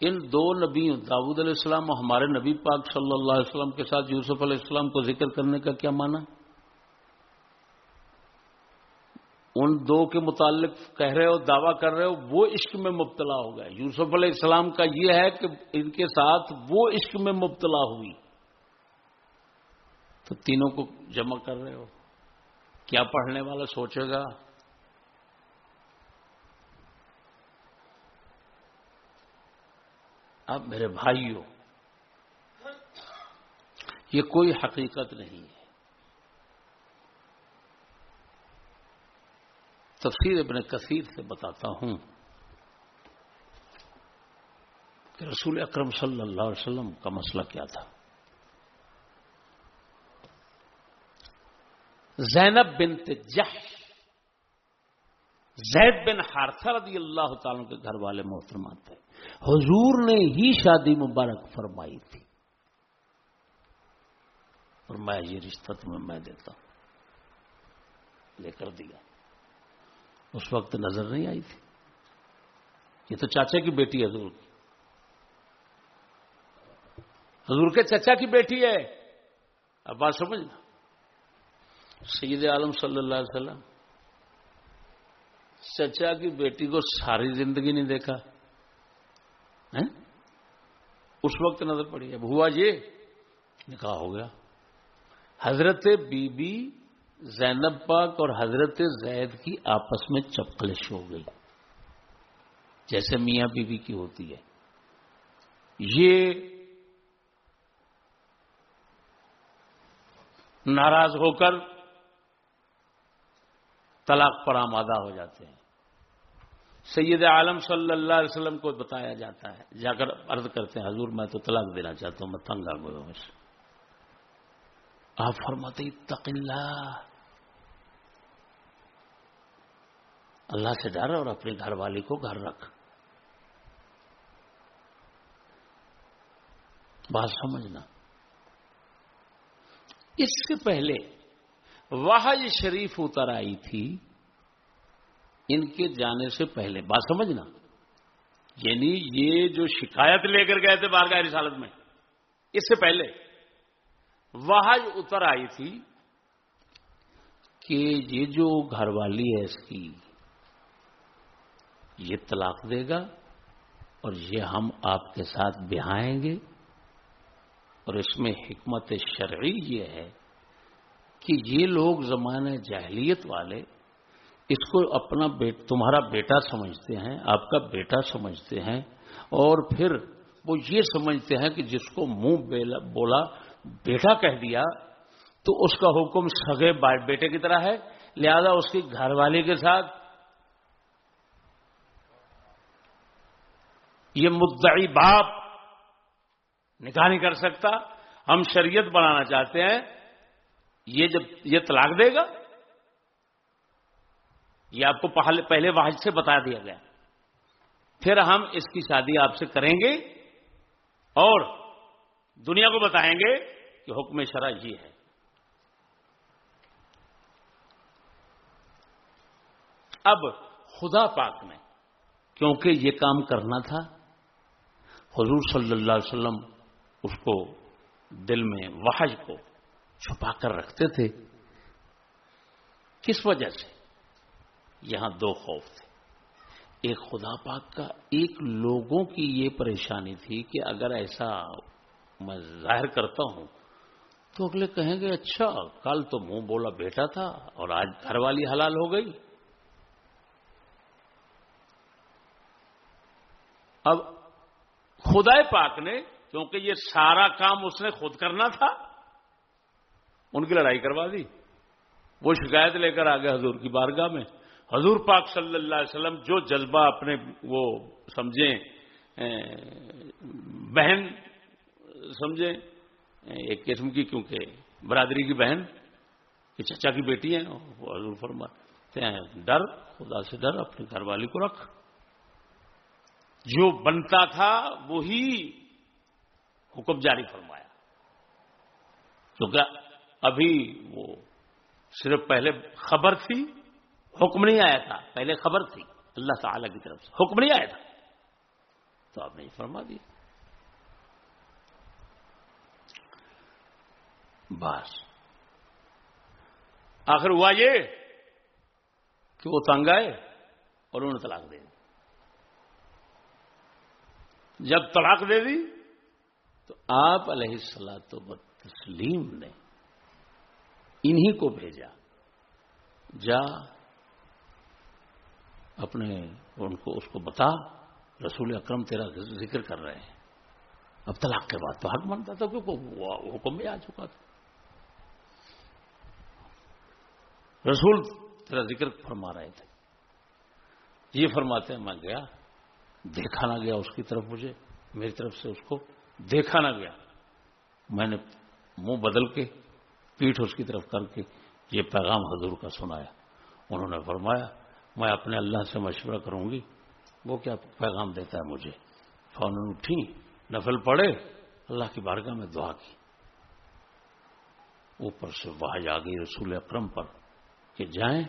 ان دو نبیوں داود علیہ السلام اور ہمارے نبی پاک صلی اللہ علیہ وسلم کے ساتھ یوسف علیہ السلام کو ذکر کرنے کا کیا مانا ان دو کے متعلق کہہ رہے ہو، دعویٰ کر رہے ہو، وہ عشق میں مبتلا ہو گئے۔ یوسف علیہ السلام کا یہ ہے کہ ان کے ساتھ وہ عشق میں مبتلا ہوئی۔ تو تینوں کو جمع کر رہے ہو۔ کیا پڑھنے والا سوچے گا؟ اب میرے بھائیوں، یہ کوئی حقیقت نہیں ہے۔ تفسیر ابن کثیر سے بتاتا ہوں کہ رسول اکرم صلی اللہ علیہ وسلم کا مسئلہ کیا تھا۔ زینب بن تجح زید بن حارثہ رضی اللہ تعالیٰ کے گھر والے محترمات تھے۔ حضور نے ہی شادی مبارک فرمائی تھی۔ اور میں یہ رشتہ تمہیں میں دیتا ہوں، لے کر دیا۔ اس وقت نظر نہیں آئی تھی۔ یہ تو چاچا کی بیٹی حضور۔ کی حضور کے چچا کی بیٹی ہے۔ اب بات سمجھنا۔ سید عالم صلی اللہ علیہ وسلم چچا کی بیٹی کو ساری زندگی نہیں دیکھا۔ اس وقت نظر پڑی۔ اب ہوا یہ، نکاح ہو گیا۔ حضرت بی بی زینب پاک اور حضرت زید کی آپس میں چپکلش ہو گئی۔ جیسے میاں بی بی کی ہوتی ہے۔ یہ ناراض ہو کر طلاق پر آمادہ ہو جاتے ہیں۔ سید عالم صلی اللہ علیہ وسلم کو بتایا جاتا ہے۔ جا کر عرض کرتے ہیں، حضور میں تو طلاق دینا چاہتا ہوں، میں تنگ آ گیا سے۔ آپ فرماتے اللہ۔ اللہ سے ڈر اور اپنے گھر والی کو گھر رکھ۔ بات سمجھنا۔ اس سے پہلے واحج شریف اتر آئی تھی۔ ان کے جانے سے پہلے۔ بات سمجھنا۔ یعنی یہ جو شکایت لے کر گئے تھے بارگاہ رسالت میں۔ اس سے پہلے۔ واحج اتر آئی تھی کہ یہ جو گھر والی ہے اس کی، یہ طلاق دے گا اور یہ ہم آپ کے ساتھ بہائیں گے۔ اور اس میں حکمت شرعی یہ ہے کہ یہ لوگ زمانہ جاہلیت والے اس کو اپنا بیٹ، تمہارا بیٹا سمجھتے ہیں، آپ کا بیٹا سمجھتے ہیں اور پھر وہ یہ سمجھتے ہیں کہ جس کو منہ بولا بیٹا کہہ دیا تو اس کا حکم سگے بیٹے کی طرح ہے، لہذا اس کی گھر والی کے ساتھ یہ مدعی باپ نکاح نہیں کر سکتا۔ ہم شریعت بنانا چاہتے ہیں، یہ جب یہ طلاق دے گا، یہ آپ کو پہلے واحد سے بتا دیا گیا۔ پھر ہم اس کی شادی آپ سے کریں گے اور دنیا کو بتائیں گے کہ حکم شرع یہ ہے۔ اب خدا پاک نے کیونکہ یہ کام کرنا تھا، حضور صلی اللہ علیہ وسلم اس کو دل میں وحج کو چھپا کر رکھتے تھے۔ کس وجہ سے؟ یہاں دو خوف تھے۔ ایک خدا پاک کا، ایک لوگوں کی یہ پریشانی تھی کہ اگر ایسا میں ظاہر کرتا ہوں۔ تو اگلے کہیں گے اچھا کل تو منہ بولا بیٹا تھا اور آج گھر والی حلال ہو گئی۔ اب خدا پاک نے، کیونکہ یہ سارا کام اس نے خود کرنا تھا، ان کی لڑائی کروا دی۔ وہ شکایت لے کر آگے حضور کی بارگاہ میں۔ حضور پاک صلی اللہ علیہ وسلم جو جذبہ اپنے وہ سمجھیں بہن سمجھیں، ایک قسم کی، کیونکہ برادری کی بہن، کہ چچا کی بیٹی ہے حضور فرماتے ہیں، ڈر، خدا سے ڈر اپنی گھر والی کو رکھ۔ جو بنتا تھا، وہی حکم جاری فرمایا۔ کیونکہ ابھی وہ صرف پہلے خبر تھی، حکم نہیں آیا تھا، پہلے خبر تھی۔ اللہ تعالی کی طرف سے حکم نہیں آیا تھا۔ تو آپ نے فرما دیا۔ بس آخر ہوا یہ کہ وہ تنگ آئے اور انہوں نے طلاق دے دی۔ جب طلاق دے دی تو آپ علیہ السلام و تسلیم نے انہی کو بھیجا۔ جا اپنے ان کو اس کو بتا، رسول اکرم تیرا ذکر کر رہے ہیں۔ اب طلاق کے بعد تو حق بنتا تھا کیونکہ حکم بھی آ چکا تھا۔ رسول تیرا ذکر فرما رہے تھے۔ یہ فرماتے ہیں، میں گیا، دیکھا نہ گیا اس کی طرف مجھے، میری طرف سے اس کو دیکھا نہ گیا۔ میں نے منہ بدل کے پیٹھ اس کی طرف کر کے یہ پیغام حضور کا سنایا۔ انہوں نے فرمایا، میں اپنے اللہ سے مشورہ کروں گی، وہ کیا پیغام دیتا ہے مجھے؟ فوراً اٹھی نفل پڑے اللہ کی بارگاہ میں دعا کی۔ اوپر سے وہ آ گئی رسول اکرم پر۔ کہ جائیں۔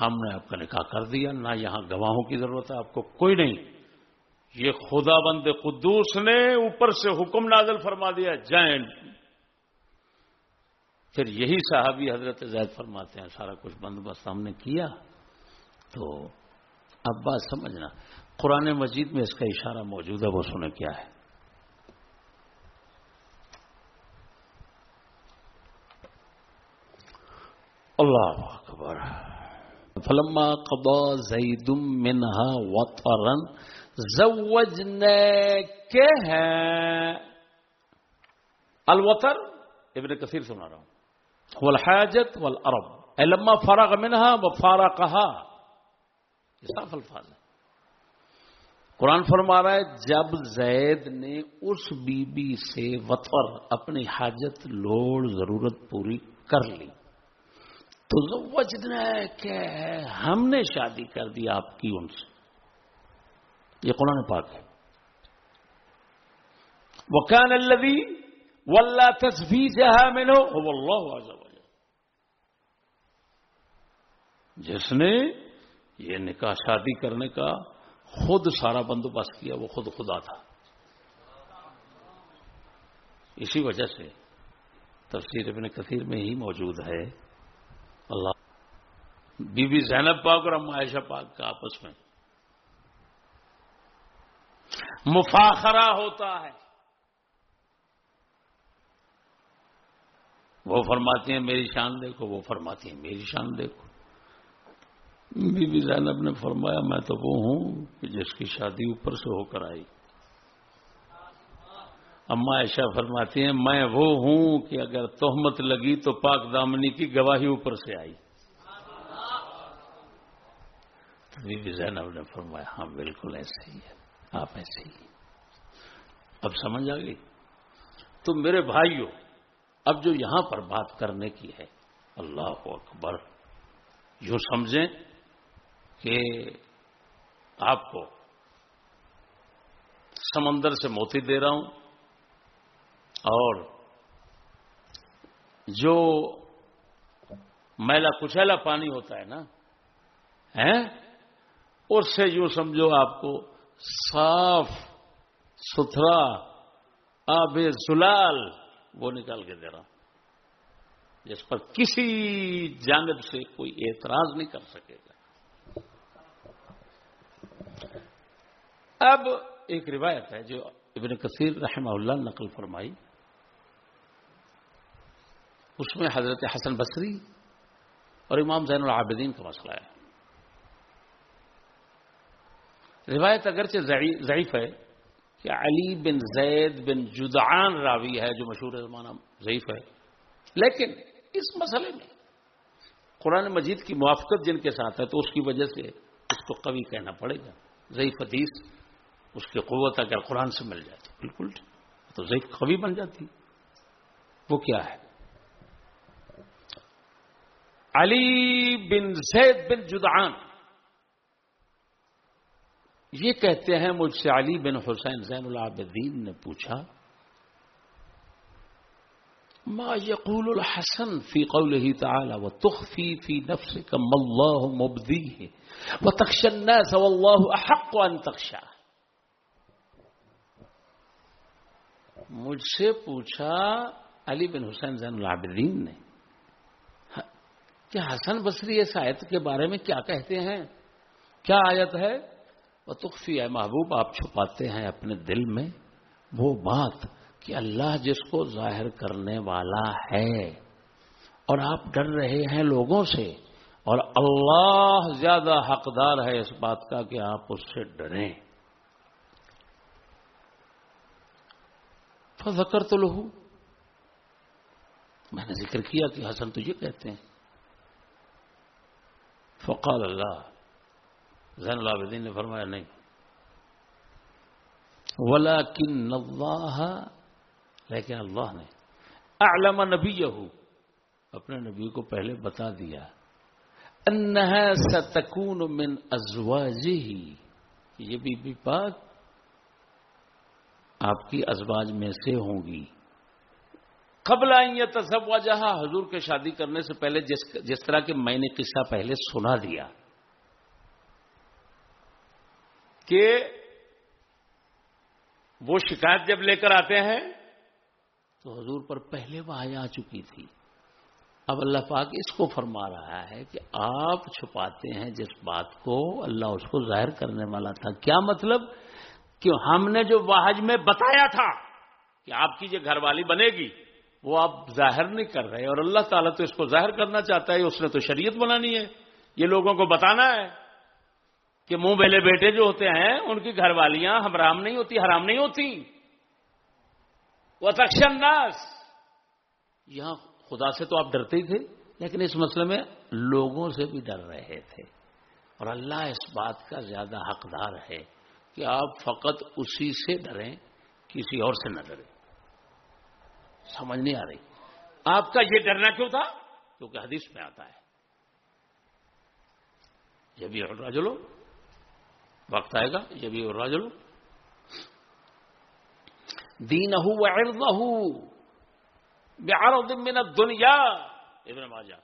ہم نے آپ کا نکاح کر دیا، نہ یہاں گواہوں کی ضرورت ہے، آپ کو کوئی نہیں۔ یہ خدا بند قدوس نے اوپر سے حکم نازل فرما دیا، جائیں۔ پھر یہی صحابی حضرت زید فرماتے ہیں، سارا کچھ بندوبست ہم نے کیا۔ تو اب بات سمجھنا، قرآن مجید میں اس کا اشارہ موجود ہے، وہ سنیں کیا ہے۔ اللہ اکبر۔ فلما قضا زید منها وطرا زوجناك الوطر، ابن کثیر سنا رہا ہوں۔ والحاجت والعرب۔ لما فرغ منها وفارقها صاف الفاظ ہے قرآن فرما رہا ہے، جب زید نے اس بی بی سے وطر، اپنی حاجت، لوڑ، ضرورت پوری کر لی۔ تو وجنا کیا ہے، ہم نے شادی کر دی آپ کی ان سے۔ یہ قرآن پاک ہے۔ وکان الذي ولا تثبيتها منه، هو الله عز وجل۔ جس نے یہ نکاح شادی کرنے کا خود سارا بندوبست کیا، وہ خود خدا تھا۔ اسی وجہ سے تفسیر ابن کثیر میں ہی موجود ہے۔ بی بی زینب پاک اور اما عائشہ پاک کا آپس میں۔ مفاخرہ ہوتا ہے۔ وہ فرماتی ہیں میری شان دیکھو، وہ فرماتی ہیں میری شان دیکھو۔ بی بی زینب نے فرمایا، میں تو وہ ہوں کہ جس کی شادی اوپر سے ہو کر آئی۔ اما ایشا فرماتی ہیں، میں وہ ہوں کہ اگر تہمت لگی تو پاک دامنی کی گواہی اوپر سے آئی۔ بی بی زینب نے فرمایا ہاں بالکل ایسے ہی ہے، آپ ایسے ہی اب سمجھ آ گئی؟ تو میرے بھائیوں اب جو یہاں پر بات کرنے کی ہے، اللہ اکبر، یوں سمجھیں کہ آپ کو سمندر سے موتی دے رہا ہوں اور جو میلا کچیلا پانی ہوتا ہے نا اس سے یوں سمجھو آپ کو، صاف، ستھرا، آب زلال، وہ نکال کے دے رہا ہوں۔ جس پر کسی جانب سے کوئی اعتراض نہیں کر سکے گا۔ اب ایک روایت ہے جو ابن کثیر رحمہ اللہ نقل فرمائی۔ اس میں حضرت حسن بصری اور امام زین العابدین کا مسئلہ ہے۔ روایت اگرچہ ضعیف ہے کہ علی بن زید بن جدعان راوی ہے، جو مشہور زمانہ ضعیف ہے۔ لیکن اس مسئلے میں قرآن مجید کی موافقت جن کے ساتھ ہے، تو اس کی وجہ سے اس کو قوی کہنا پڑے گا۔ ضعیف حدیث اس کی قوت اگر قرآن سے مل جاتی، بالکل تو ضعیف قوی بن جاتی۔ وہ کیا ہے؟ علی بن زید بن جدعان۔ یہ کہتے ہیں مجھ سے علی بن حسین زین العابدین نے پوچھا، ما يقول الحسن في قوله تعالى وتخفي في نفسك ما الله مبديه وتخشى الناس والله احق ان تخشى مجھ سے پوچھا علی بن حسین زین العابدین نے، کہ حسن بصری اس آیت کے بارے میں کیا کہتے ہیں؟ کیا آیت ہے؟ وہ تخفی ہے محبوب، آپ چھپاتے ہیں اپنے دل میں وہ بات کہ اللہ جس کو ظاہر کرنے والا ہے۔ اور آپ ڈر رہے ہیں لوگوں سے، اور اللہ زیادہ حقدار ہے اس بات کا کہ آپ اس سے ڈریں۔ فکر تو لہو میں نے ذکر کیا کہ حسن تو یہ کہتے ہیں۔ فقال اللہ زین العابدین نے فرمایا نہیں۔ ولا کن لیکن اللہ نے اعلم نبی اپنے نبی کو پہلے بتا دیا۔ انہا ستکون من ازواجی یہ بی بی پاک آپ کی ازواج میں سے ہوں گی۔ قبل آئیں تصب جہاں حضور کے شادی کرنے سے پہلے جس جس طرح کہ میں نے قصہ پہلے سنا دیا۔ کہ وہ شکایت جب لے کر آتے ہیں تو حضور پر پہلے وہ آ چکی تھی۔ اب اللہ پاک اس کو فرما رہا ہے کہ آپ چھپاتے ہیں جس بات کو، اللہ اس کو ظاہر کرنے والا تھا۔ کیا مطلب؟ کہ ہم نے جو واحج میں بتایا تھا کہ آپ کی جو گھر والی بنے گی، وہ آپ ظاہر نہیں کر رہے اور اللہ تعالیٰ تو اس کو ظاہر کرنا چاہتا ہے، اس نے تو شریعت بنانی ہے، یہ لوگوں کو بتانا ہے۔ کہ منہ بیلے بیٹے جو ہوتے ہیں، ان کی گھر والیاں حرام نہیں ہوتی، حرام نہیں ہوتی۔ وہ تخشن ناس یہاں خدا سے تو آپ ڈرتے ہی تھے، لیکن اس مسئلے میں لوگوں سے بھی ڈر رہے تھے۔ اور اللہ اس بات کا زیادہ حقدار ہے کہ آپ فقط اسی سے ڈریں، کسی اور سے نہ ڈریں۔ سمجھ نہیں آ رہی۔ آپ کا یہ ڈرنا کیوں تھا؟ کیونکہ حدیث میں آتا ہے۔ جب یہ راجلو وقت آئے گا جب یہ راجلو دین من دنیا ابن ماجہ،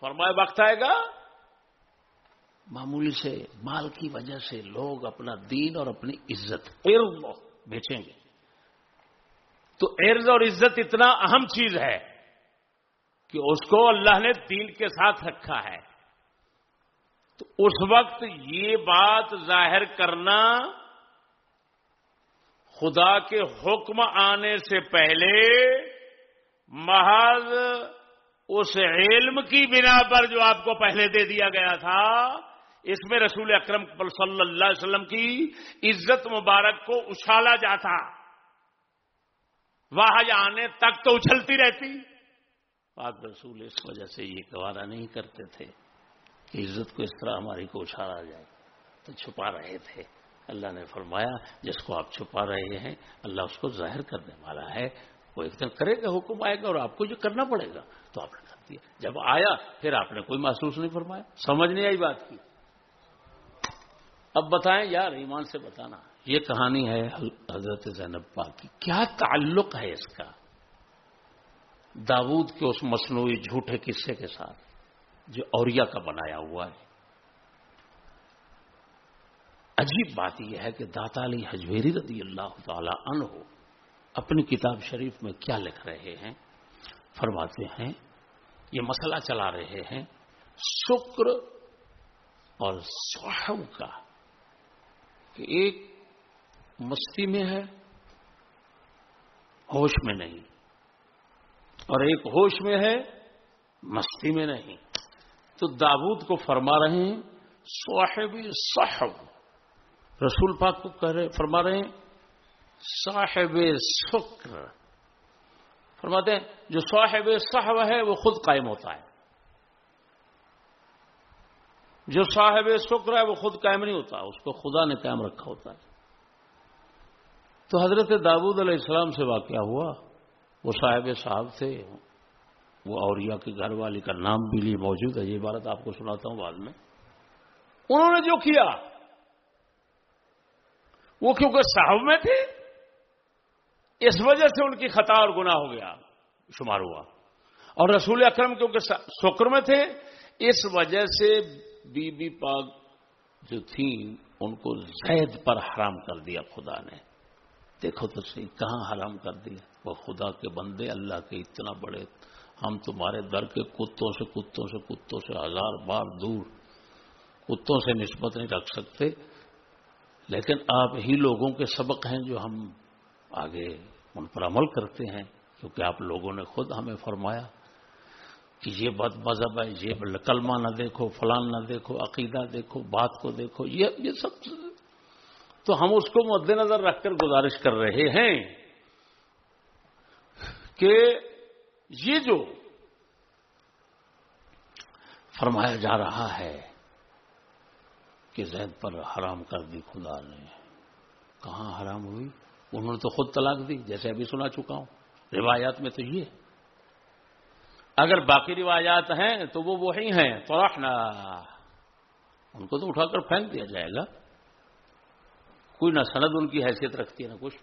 فرمائے وقت آئے گا، معمولی سے، مال کی وجہ سے لوگ اپنا دین اور اپنی عزت بیچیں گے۔ تو عرض اور عزت اتنا اہم چیز ہے کہ اس کو اللہ نے دین کے ساتھ رکھا ہے۔ تو اس وقت یہ بات ظاہر کرنا خدا کے حکم آنے سے پہلے محض اس علم کی بنا پر جو آپ کو پہلے دے دیا گیا تھا، اس میں رسول اکرم صلی اللہ علیہ وسلم کی عزت مبارک کو اچھالا جاتا۔ وہاں آنے تک تو اچھلتی رہتی۔ پاک رسول اس وجہ سے یہ گوارا نہیں کرتے تھے۔ کہ عزت کو اس طرح ہماری کو اچھالا جائے۔ تو چھپا رہے تھے۔ اللہ نے فرمایا، جس کو آپ چھپا رہے ہیں، اللہ اس کو ظاہر کرنے والا ہے۔ وہ ایک دن کرے گا، حکم آئے گا اور آپ کو جو کرنا پڑے گا۔ تو آپ نے کر دیا۔ جب آیا، پھر آپ نے کوئی محسوس نہیں فرمایا۔ سمجھ نہیں آئی بات کی۔ اب بتائیں، یار، ایمان سے بتانا۔ یہ کہانی ہے حضرت زینب پاک کی۔ کیا تعلق ہے اس کا؟ داود کے اس مصنوعی جھوٹے قصے کے ساتھ۔ جو اوریا کا بنایا ہوا ہے۔ عجیب بات یہ ہے کہ داتا علی حجویری رضی اللہ تعالی عنہ اپنی کتاب شریف میں کیا لکھ رہے ہیں؟ فرماتے ہیں، یہ مسئلہ چلا رہے ہیں، شکر اور سہو کا۔ کہ ایک مستی میں ہے، ہوش میں نہیں۔ اور ایک ہوش میں ہے، مستی میں نہیں۔ تو داود کو فرما رہے ہیں صاحب صحب۔ رسول پاک کو کہہ رہے، فرما رہے ہیں، صاحب شکر۔ فرماتے ہیں، جو صاحب صحب ہے، وہ خود قائم ہوتا ہے۔ جو صاحب شکر ہے، وہ خود قائم نہیں ہوتا، اس کو خدا نے قائم رکھا ہوتا ہے۔ تو حضرت داود علیہ السلام سے واقعہ ہوا، وہ صاحب صاحب تھے۔ وہ اوریا کی گھر والی کا نام بھی لیے موجود ہے، یہ بات آپ کو سناتا ہوں بعد میں۔ انہوں نے جو کیا، وہ کیونکہ صاحب میں تھے، اس وجہ سے ان کی خطا اور گناہ ہو گیا، شمار ہوا۔ اور رسول اکرم کیونکہ شکر میں تھے، اس وجہ سے بی بی پاک جو تھیں، ان کو زید پر حرام کر دیا خدا نے۔ دیکھو تو صحیح، کہاں حرام کر دیا؟ وہ خدا کے بندے، اللہ کے اتنا بڑے ہم تمہارے در کے کتوں سے کتوں سے کتوں سے ہزار بار دور کتوں سے نسبت نہیں رکھ سکتے، لیکن آپ ہی لوگوں کے سبق ہیں جو ہم آگے ان پر عمل کرتے ہیں، کیونکہ آپ لوگوں نے خود ہمیں فرمایا کہ یہ بد مذہب ہے، یہ کلمہ نہ دیکھو، فلان نہ دیکھو، عقیدہ دیکھو، بات کو دیکھو، یہ یہ سب تو ہم اس کو مد نظر رکھ کر گزارش کر رہے ہیں کہ یہ جو فرمایا جا رہا ہے کہ زید پر حرام کر دی خدا نے۔ کہاں حرام ہوئی؟ انہوں نے تو خود طلاق دی، جیسے ابھی سنا چکا ہوں۔ روایات میں تو یہ۔ اگر باقی روایات ہیں تو وہ وہی ہیں تو ان کو تو اٹھا کر پھینک دیا جائے گا۔ کوئی نہ سند ان کی حیثیت رکھتی ہے، نہ کچھ۔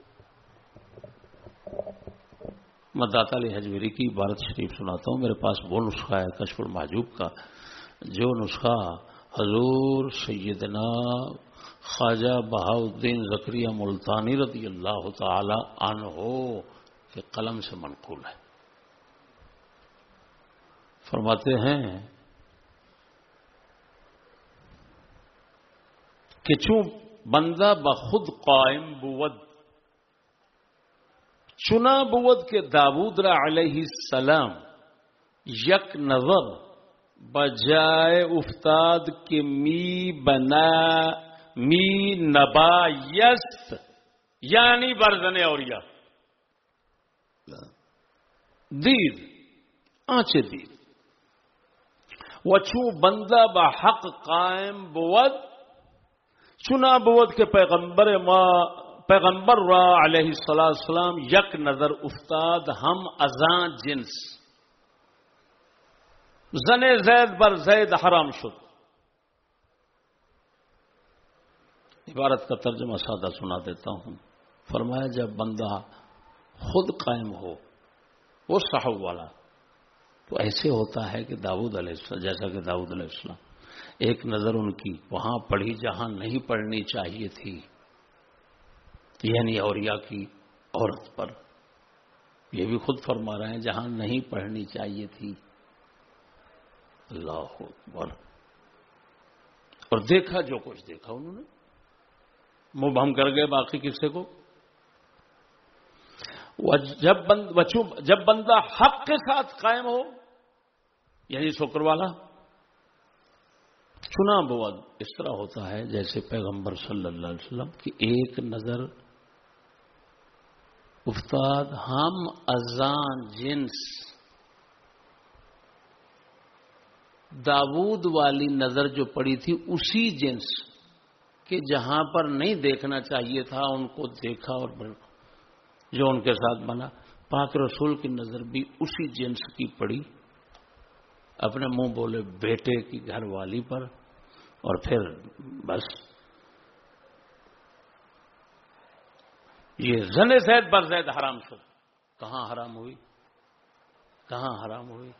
میں داتا علی حجویری کی عبارت شریف سناتا ہوں۔ میرے پاس وہ نسخہ ہے، کشف المحجوب کا، جو نسخہ حضور سیدنا خواجہ بہاؤدین زکریہ ملتانی رضی اللہ تعالی عنہ ہو کے قلم سے منقول ہے۔ فرماتے ہیں کہ چون بندہ بخود قائم بود چنا بود کے داود علیہ السلام یک نظر بجائے افتاد کے می بنا، می نبا یست یعنی برزن اور دیر آنچے دیر۔ وچو بندہ بحق قائم بود چنا بود کے پیغمبر ما پیغمبر را علیہ السلام یک نظر استاد ہم ازاں جنس۔ زن زید بر زید حرام شد۔ عبارت کا ترجمہ سادہ سنا دیتا ہوں۔ فرمایا، جب بندہ خود قائم ہو، وہ صاحب والا۔ تو ایسے ہوتا ہے کہ داود علیہ السلام، جیسا کہ داود علیہ السلام، ایک نظر ان کی وہاں پڑھی جہاں نہیں پڑھنی چاہیے تھی۔ یعنی اوریا کی عورت پر۔ یہ بھی خود فرما رہے ہیں، جہاں نہیں پڑھنی چاہیے تھی۔ اللہ اکبر۔ اور دیکھا جو کچھ دیکھا انہوں نے۔ منہ بھم کر گئے باقی کسے کو۔ جب بند جب بندہ حق کے ساتھ قائم ہو یعنی شکر والا چنا بود اس طرح ہوتا ہے، جیسے پیغمبر صلی اللہ علیہ وسلم کی ایک نظر افتاد، ہم ازان جنس۔ داود والی نظر جو پڑی تھی اسی جنس کہ جہاں پر نہیں دیکھنا چاہیے تھا، ان کو دیکھا اور جو ان کے ساتھ بنا۔ پاک رسول کی نظر بھی اسی جنس کی پڑی۔ اپنے منہ بولے، بیٹے کی گھر والی پر۔ اور پھر بس یہ زن زید بر زید حرام شد۔ کہاں حرام ہوئی؟ کہاں حرام ہوئی؟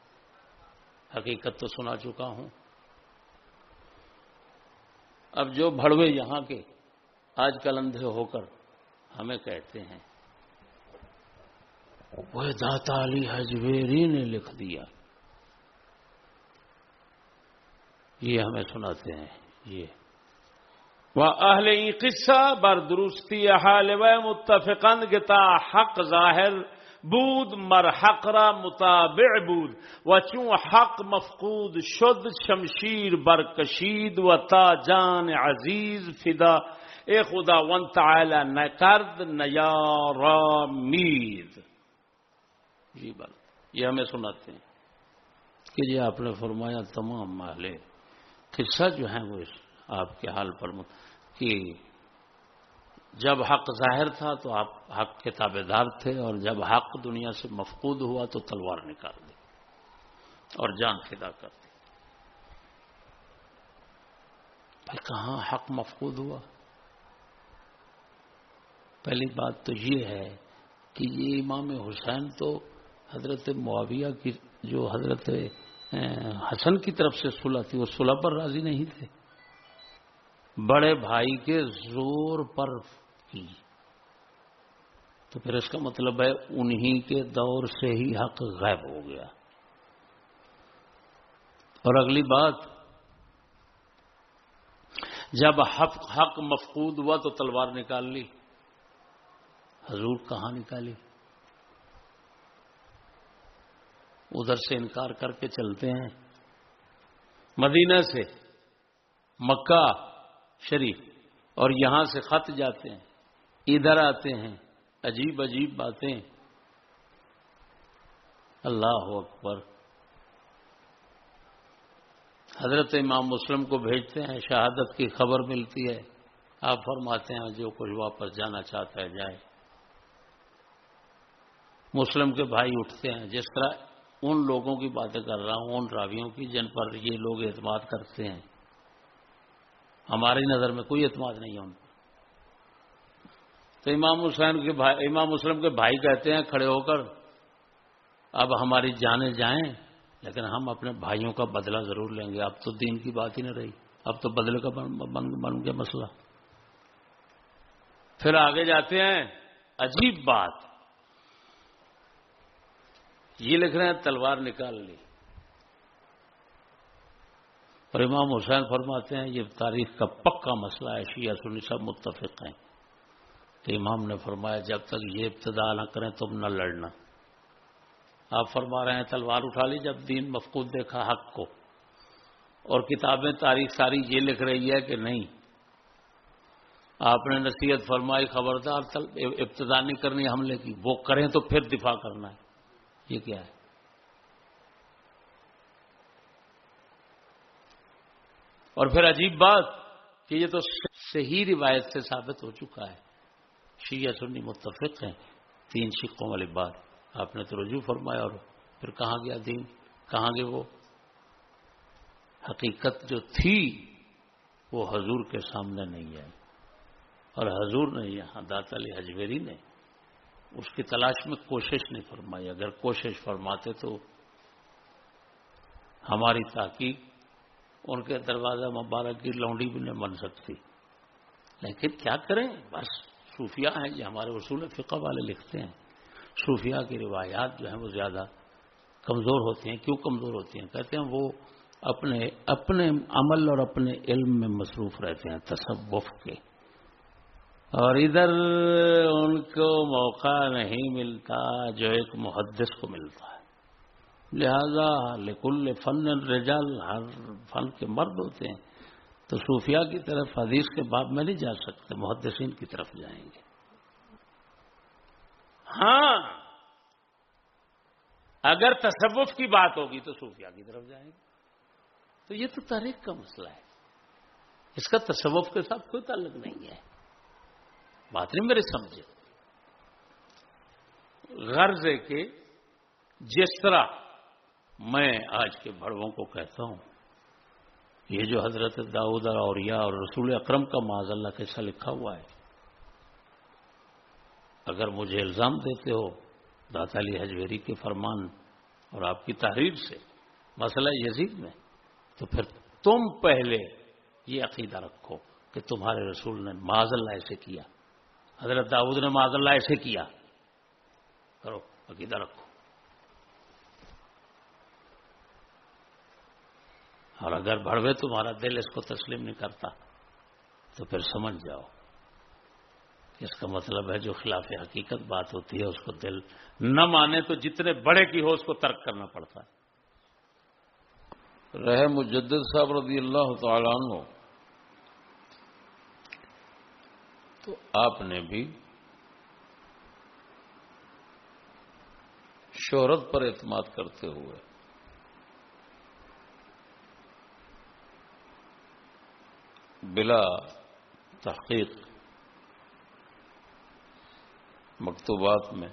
حقیقت تو سنا چکا ہوں۔ اب جو بھڑوے یہاں کے آج کل اندھے ہو کر ہمیں کہتے ہیں، وہ داتا علی حجویری نے لکھ دیا۔ یہ ہمیں سناتے ہیں۔ یہ وہ اہل قصہ بر درستی حال و متفقند گتا حق ظاہر بود، مر حقرا متابع بود و چون حق مفقود شد، شمشیر بر کشید و تا جان عزیز فدا، اے خدا ون تعالی نکرد نیارا مید جی بل، یہ ہمیں سناتے ہیں۔ کہ جی آپ نے فرمایا تمام مالے قصہ جو ہیں وہ آپ کے حال پر کہ جب حق ظاہر تھا تو آپ حق کے تابے دار تھے اور جب حق دنیا سے مفقود ہوا تو تلوار نکال دی اور جان فدا کر دی۔ بھائی، کہاں حق مفقود ہوا؟ پہلی بات تو یہ ہے کہ یہ امام حسین تو حضرت معاویہ کی جو حضرت حسن کی طرف سے صلح تھی، وہ صلح پر راضی نہیں تھے۔ بڑے بھائی کے زور پر کی۔ تو پھر اس کا مطلب ہے انہی کے دور سے ہی حق غائب ہو گیا۔ اور اگلی بات، جب حق حق مفقود ہوا تو تلوار نکال لی۔ حضور کہاں نکالی؟ ادھر سے انکار کر کے چلتے ہیں۔ مدینہ سے مکہ شریف اور یہاں سے خط جاتے ہیں، ادھر آتے ہیں، عجیب عجیب باتیں۔ اللہ اکبر۔ حضرت امام مسلم کو بھیجتے ہیں، شہادت کی خبر ملتی ہے۔ آپ فرماتے ہیں، جو کچھ واپس جانا چاہتا ہے، جائے۔ مسلم کے بھائی اٹھتے ہیں، جس طرح ان لوگوں کی باتیں کر رہا ہوں، ان راویوں کی، جن پر یہ لوگ اعتماد کرتے ہیں۔ ہماری نظر میں کوئی اعتماد نہیں ہے ان پر۔ تو امام حسین کے بھائی امام مسلم کے بھائی کہتے ہیں، کھڑے ہو کر، اب ہماری جانے جائیں، لیکن ہم اپنے بھائیوں کا بدلہ ضرور لیں گے۔ اب تو دین کی بات ہی نہیں رہی۔ اب تو بدلے کا بن گیا مسئلہ۔ پھر آگے جاتے ہیں۔ عجیب بات۔ یہ لکھ رہے ہیں، تلوار نکال لی۔ اور امام حسین فرماتے ہیں، یہ تاریخ کا پکا مسئلہ ہے، شیعہ سنی سب متفق ہیں۔ تو امام نے فرمایا، جب تک یہ ابتدا نہ کریں تم نہ لڑنا۔ آپ فرما رہے ہیں، تلوار اٹھا لی، جب دین مفقود دیکھا حق کو۔ اور کتابیں تاریخ ساری یہ لکھ رہی ہے کہ نہیں۔ آپ نے نصیحت فرمائی، خبردار ابتدا نہیں کرنی، حملے کی۔ وہ کریں تو پھر دفاع کرنا ہے۔ یہ کیا ہے؟ اور پھر عجیب بات کہ یہ تو صحیح روایت سے ثابت ہو چکا ہے۔ شیعہ سنی متفق ہیں۔ تین شکوں والی بات آپ نے تو رجوع فرمایا اور پھر کہاں گیا دین؟ کہاں گئے وہ؟ حقیقت جو تھی وہ حضور کے سامنے نہیں ہے۔ اور حضور نے یہاں دات علی حجویری نے اس کی تلاش میں کوشش نہیں فرمائی۔ اگر کوشش فرماتے تو ہماری تحقیق ان کے دروازہ مبارک کی لونڈی بھی نہیں بن سکتی۔ لیکن کیا کریں؟ بس صوفیہ ہیں یہ ہمارے اصول فقہ والے لکھتے ہیں۔ صوفیہ کی روایات جو ہیں وہ زیادہ کمزور ہوتی ہیں۔ کیوں کمزور ہوتی ہیں؟ کہتے ہیں وہ اپنے اپنے عمل اور اپنے علم میں مصروف رہتے ہیں تصوف کے۔ اور ادھر ان کو موقع نہیں ملتا جو ایک محدث کو ملتا ہے۔ لہذا لکل فن رجال ہر فن کے مرد ہوتے ہیں۔ تو صوفیہ کی طرف حدیث کے باب میں نہیں جا سکتے، محدثین کی طرف جائیں گے۔ ہاں اگر تصوف کی بات ہوگی تو صوفیہ کی طرف جائیں گے۔ تو یہ تو تاریخ کا مسئلہ ہے۔ اس کا تصوف کے ساتھ کوئی تعلق نہیں ہے۔ بات نہیں میرے سمجھے۔ غرض ہے کہ جس طرح میں آج کے بڑوں کو کہتا ہوں، یہ جو حضرت داؤد اور یا اور رسول اکرم کا معاذ اللہ کیسا لکھا ہوا ہے، اگر مجھے الزام دیتے ہو داتا علی حجویری کے فرمان اور آپ کی تحریر سے مسئلہ یزید میں، تو پھر تم پہلے یہ عقیدہ رکھو کہ تمہارے رسول نے معاذ اللہ ایسے کیا، حضرت داؤد نے معاذ اللہ ایسے کیا۔ کرو، عقیدہ رکھو۔ اور اگر بڑھوے تمہارا دل اس کو تسلیم نہیں کرتا، تو پھر سمجھ جاؤ۔ اس کا مطلب ہے جو خلاف حقیقت بات ہوتی ہے، اس کو دل نہ مانے تو جتنے بڑے کی ہو، اس کو ترک کرنا پڑتا ہے۔ رہے مجدد صاحب رضی اللہ تعالیٰ عنہ۔ تو آپ نے بھی شہرت پر اعتماد کرتے ہوئے بلا تحقیق مکتوبات میں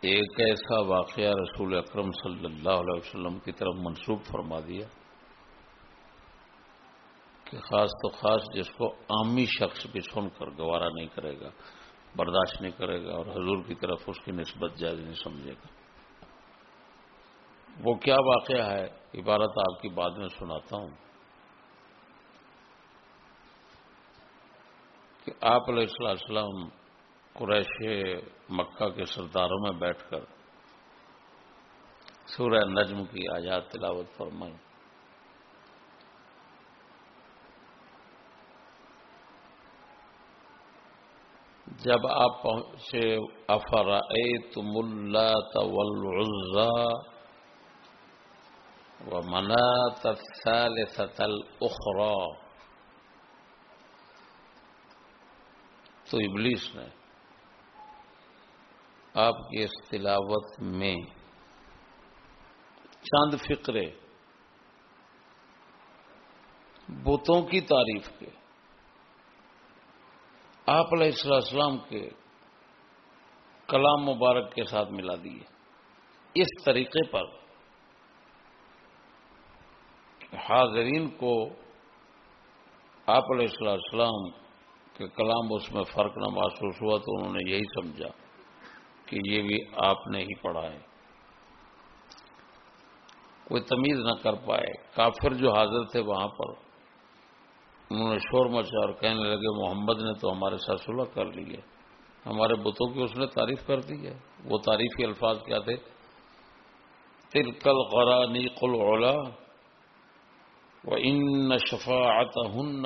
ایک ایسا واقعہ رسول اکرم صلی اللہ علیہ وسلم کی طرف منسوخ فرما دیا کہ خاص تو خاص جس کو عامی شخص بھی سن کر گوارا نہیں کرے گا، برداشت نہیں کرے گا اور حضور کی طرف اس کی نسبت جائز نہیں سمجھے گا۔ وہ کیا واقعہ ہے؟ عبارت آپ کی بعد میں سناتا ہوں کہ آپ علیہ السلام قریش مکہ کے سرداروں میں بیٹھ کر سورہ نجم کی آزاد تلاوت فرمائی جب آپ پہنچے افر تم اللہ و منا تفصال ستل اخرا تو ابلیس نے آپ کی اس تلاوت میں چاند فکرے بتوں کی تعریف کے، آپ علیہ السلام کے کلام مبارک کے ساتھ ملا دیے۔ اس طریقے پر حاضرین کو آپ علیہ السلام کہ کلام اس میں فرق نہ محسوس ہوا تو انہوں نے یہی سمجھا کہ یہ بھی آپ نے ہی پڑھا ہے۔ کوئی تمیز نہ کر پائے۔ کافر جو حاضر تھے وہاں پر، انہوں نے شور مچا اور کہنے لگے، محمد نے تو ہمارے ساتھ صلح کر لی ہے۔ ہمارے بتوں کی اس نے تعریف کر دی ہے۔ وہ تعریفی الفاظ کیا تھے؟ تلکل قرا نیقل اولا و ان ہن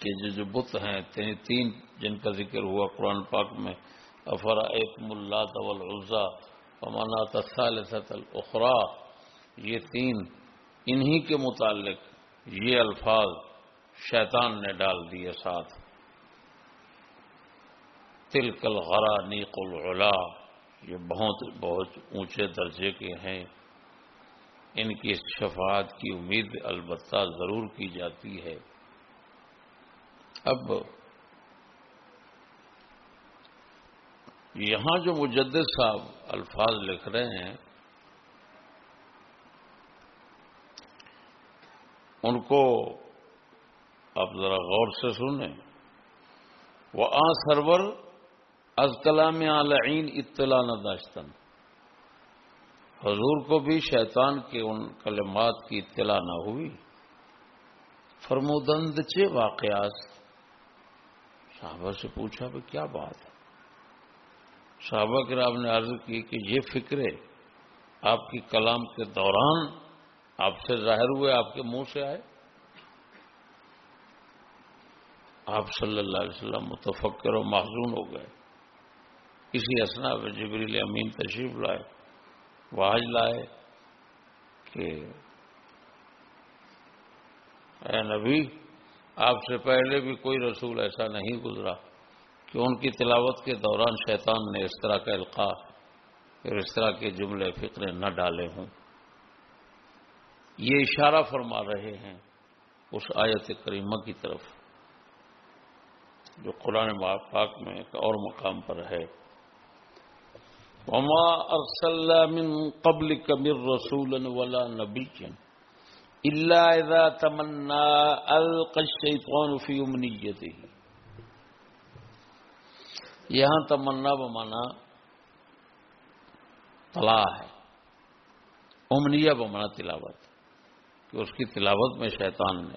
کہ جو جو بت ہیں، تین جن کا ذکر ہوا قرآن پاک میں افرا ایک ملا طول عزا امانا تصالت الخرا یہ تین انہی کے متعلق یہ الفاظ شیطان نے ڈال دیے ساتھ۔ تلکل غرا نیق العلا یہ بہت بہت اونچے درجے کے ہیں۔ ان کی شفاعت کی امید البتہ ضرور کی جاتی ہے۔ اب یہاں جو مجدد صاحب الفاظ لکھ رہے ہیں، ان کو آپ ذرا غور سے سنیں۔ وہ آ سرور از کلام عالعین اطلاع نہ داشتن حضور کو بھی شیطان کے ان کلمات کی اطلاع نہ ہوئی۔ فرمودند چے واقعات صحابہ سے پوچھا بھائی کیا بات ہے؟ صحابہ کرام نے عرض کی کہ یہ فکرے آپ کی کلام کے دوران آپ سے ظاہر ہوئے، آپ کے منہ سے آئے۔ آپ صلی اللہ علیہ وسلم متفکر و معذون ہو گئے۔ اسی اسنا میں جبریل امین تشریف لائے، واج لائے کہ اے نبی، آپ سے پہلے بھی کوئی رسول ایسا نہیں گزرا کہ ان کی تلاوت کے دوران شیطان نے اس طرح کا القاع پھر اس طرح کے جملے فکرے نہ ڈالے ہوں۔ یہ اشارہ فرما رہے ہیں اس آیت کریمہ کی طرف، جو قرآن پاک میں ایک اور مقام پر ہے۔ وما ارسل من قبل کبر رسول ولا نبی الا اذا تمنا القى الشيطان في امنيته یہاں تمنا بمانا طلا ہے. امنیہ بمانا تلاوت. کہ اس کی تلاوت میں شیطان نے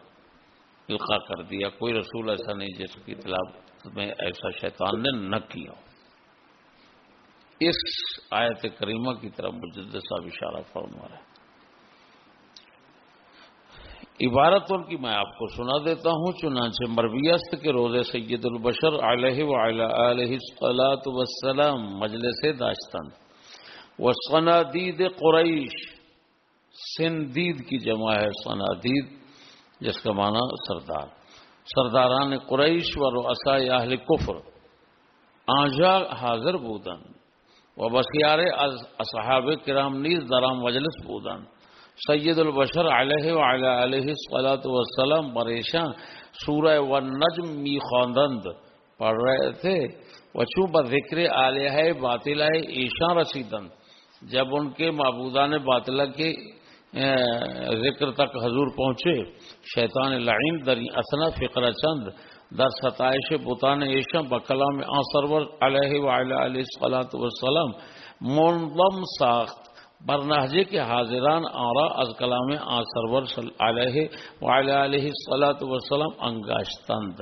القا کر دیا. کوئی رسول ایسا نہیں جس کی تلاوت میں ایسا شیطان نے نہ کیا اس آیت کریمہ کی طرف مجد صاحب اشارہ فرما رہا ہے عبارت ان کی میں آپ کو سنا دیتا ہوں، چنانچہ مربیست کے روزے سید البشر علیہ علیہ وسلام مجلس داشتن۔ و قریش، سندید کی جمع ہے سنادید جس کا معنی سردار۔ سرداران قریش و رؤساء اہل کفر آجا حاضر بودن۔ و بسیار اصحاب کرام نیز درام مجلس بودن. سید البشر علیہ وعلی علیہ الصلاۃ والسلام پریشاں سورہ و نجم می خواندند. پڑھ رہے تھے وچو ذکر علیہ باطلہ ایشان رسیدند. جب ان کے معبودان باطلہ کے ذکر تک حضور پہنچے، شیطان لعین در اسنا فقر چند در ستائش بطان ایشا بکلام آ سرور علیہ وعلی علیہ الصلاۃ والسلام منظم ساخت برنہجے کے حاضران آرا از کلام آ سرور علیہ وعلی علیہ الصلاۃ والسلام انگاشتند۔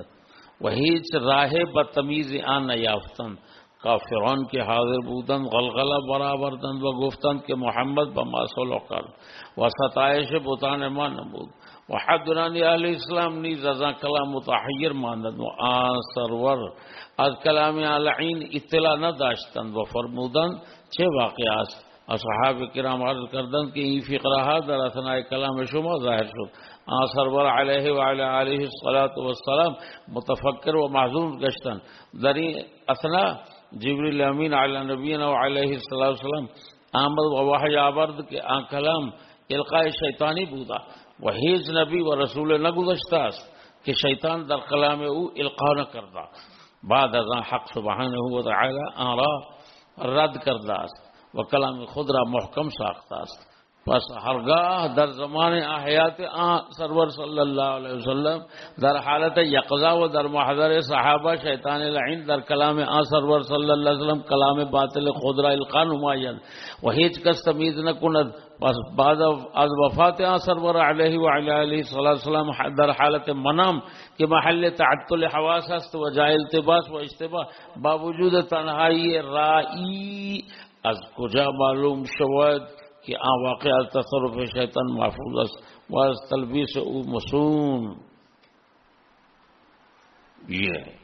وہی راہ بدتمیز آن یافتند کافران کے حاضر بودن غلغلہ برابر و گفتند کہ محمد بماسول وقر و ستائش بطان ما نبود۔ و حدرانی اہل اسلام نیز رضا کلام متحیر ماندند و آن سرور از کلام علعین اطلاع نداشتند و فرمودند چه واقعات اصحاب کرام عرض کردند کہ این فقرہ در اثناء کلام شما ظاہر شد. آن سرور علیہ وعلی علیہ الصلاة والسلام متفکر و محضون گشتن در این اثناء جبریل امین علی نبینا و علیہ السلام آمد و وحی آورد کہ آن کلام القاء شیطانی بودا و ہیز نبی و رسول نہ گزشتہ کہ شیطان در کلام او القا نہ کردا۔ بعد ازاں حق سبحانه و تعالی آن را رد کردہ و کلام خود را محکم ساختہ است۔ پس ہرگاہ در زمان احیات آن سرور صلی اللہ علیہ وسلم، در حالت یقضا و در محضر صحابہ شیطان لعین، در کلام آن سرور صلی اللہ علیہ وسلم، کلام باطل خود را القان نمائن و هیچ کس تمیز نکند. پس بعد از وفات آن سرور علیہ وعلی علیہ صلی اللہ علیہ وسلم، در حالت منام کہ محل تعطل حواس است و جائے التباس و اشتباہ، باوجود تنہائی رائی از کجا معلوم شود؟ کہ آ واقع تصرف شیطان محفوظ است و از تلبیس او مسون۔ یہ ہے۔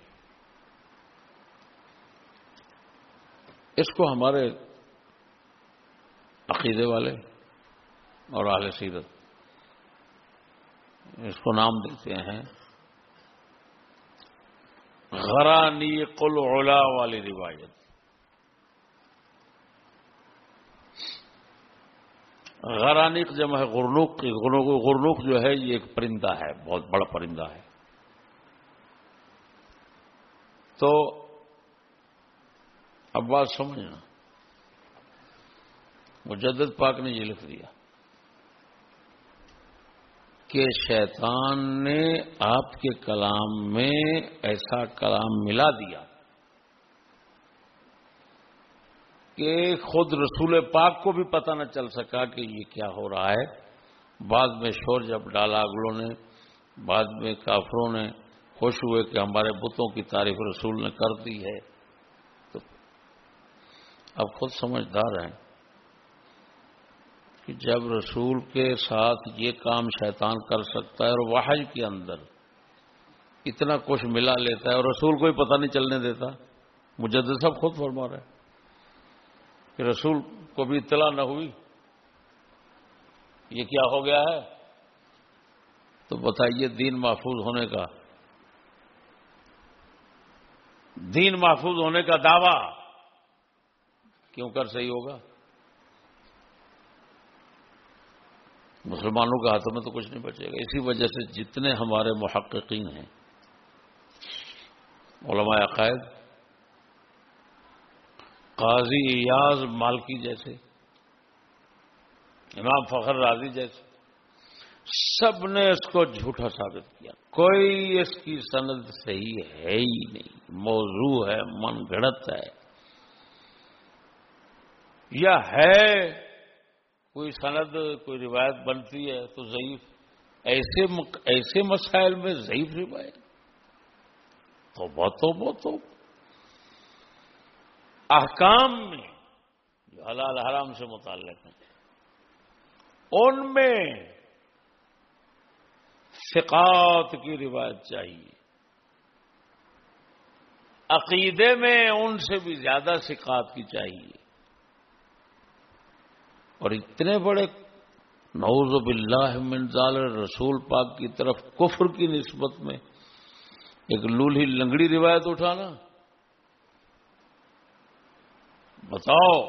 اس کو ہمارے عقیدے والے اور اہل سیرت اس کو نام دیتے ہیں۔ غرانی قل علا والی روایت۔ غرانق جمع ہے غرنوق غرنوق جو ہے، یہ ایک پرندہ ہے، بہت بڑا پرندہ ہے۔ تو اب بات سمجھنا۔ مجدد پاک نے یہ لکھ دیا کہ شیطان نے آپ کے کلام میں ایسا کلام ملا دیا۔ کہ خود رسول پاک کو بھی پتہ نہ چل سکا کہ یہ کیا ہو رہا ہے۔ بعد میں شور جب ڈالا اگلوں نے، بعد میں کافروں نے، خوش ہوئے کہ ہمارے بتوں کی تعریف رسول نے کر دی ہے۔ تو اب خود سمجھدار ہیں کہ جب رسول کے ساتھ یہ کام شیطان کر سکتا ہے اور واحج کے اندر اتنا کچھ ملا لیتا ہے اور رسول کو ہی پتہ نہیں چلنے دیتا، مجدد سب خود فرما رہے ہیں۔ کہ رسول کو بھی اطلاع نہ ہوئی، یہ کیا ہو گیا ہے؟ تو بتائیے دین محفوظ ہونے کا۔ دین محفوظ ہونے کا دعویٰ کیوں کر صحیح ہوگا؟ مسلمانوں کے ہاتھوں میں تو کچھ نہیں بچے گا۔ اسی وجہ سے جتنے ہمارے محققین ہیں، علماء عقائد قاضی ایاز مالکی جیسے، امام فخر راضی جیسے، سب نے اس کو جھوٹا ثابت کیا۔ کوئی اس کی سند صحیح ہے ہی نہیں، موضوع ہے، من گڑت ہے۔ یا ہے، کوئی سند، کوئی روایت بنتی ہے تو ضعیف۔ ایسے ایسے مسائل میں ضعیف روایت۔ تو بہت بہت احکام میں جو حلال حرام سے متعلق ہیں، ان میں فقات کی روایت چاہیے۔ عقیدے میں ان سے بھی زیادہ سکات کی چاہیے۔ اور اتنے بڑے نعوذ باللہ من ظال رسول پاک کی طرف کفر کی نسبت میں ایک لولھی لنگڑی روایت اٹھانا۔ بتاؤ،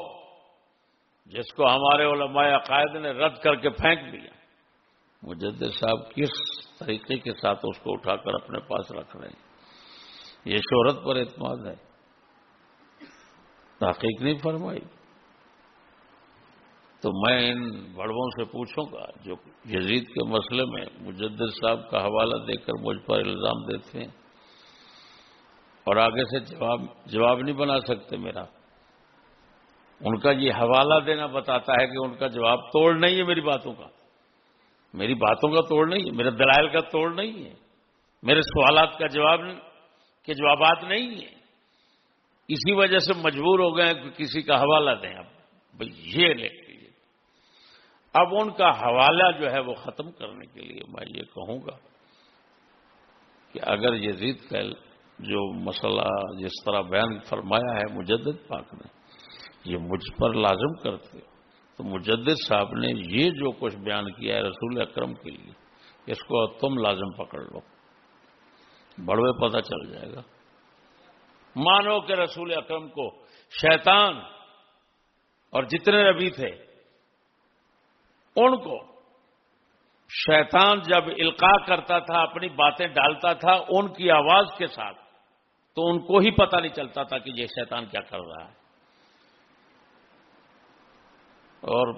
جس کو ہمارے علماء عقائد نے رد کر کے پھینک دیا، مجدد صاحب کس طریقے کے ساتھ اس کو اٹھا کر اپنے پاس رکھ رہے ہیں؟ یہ شہرت پر اعتماد ہے۔ تحقیق نہیں فرمائی۔ تو میں ان بڑوں سے پوچھوں گا، جو یزید کے مسئلے میں مجدد صاحب کا حوالہ دے کر مجھ پر الزام دیتے ہیں، اور آگے سے جواب جواب نہیں بنا سکتے میرا۔ ان کا یہ حوالہ دینا بتاتا ہے کہ ان کا جواب توڑ نہیں ہے میری باتوں کا۔ میری باتوں کا توڑ نہیں ہے، میرے دلائل کا توڑ نہیں ہے۔ میرے سوالات کا جواب کے جوابات نہیں ہیں۔ اسی وجہ سے مجبور ہو گئے کہ کسی کا حوالہ دیں۔ اب بھائی یہ لے اب ان کا حوالہ جو ہے وہ ختم کرنے کے لیے میں یہ کہوں گا کہ اگر یزید کا جو مسئلہ جس طرح بیان فرمایا ہے مجدد پاک نے یہ مجھ پر لازم کرتے تو مجدد صاحب نے یہ جو کچھ بیان کیا ہے رسول اکرم کے لیے، اس کو تم لازم پکڑ لو۔ بڑوے پتہ چل جائے گا۔ مانو کہ رسول اکرم کو شیطان اور جتنے نبی تھے، ان کو شیطان جب القاع کرتا تھا، اپنی باتیں ڈالتا تھا، ان کی آواز کے ساتھ، تو ان کو ہی پتہ نہیں چلتا تھا کہ یہ شیطان کیا کر رہا ہے۔ اور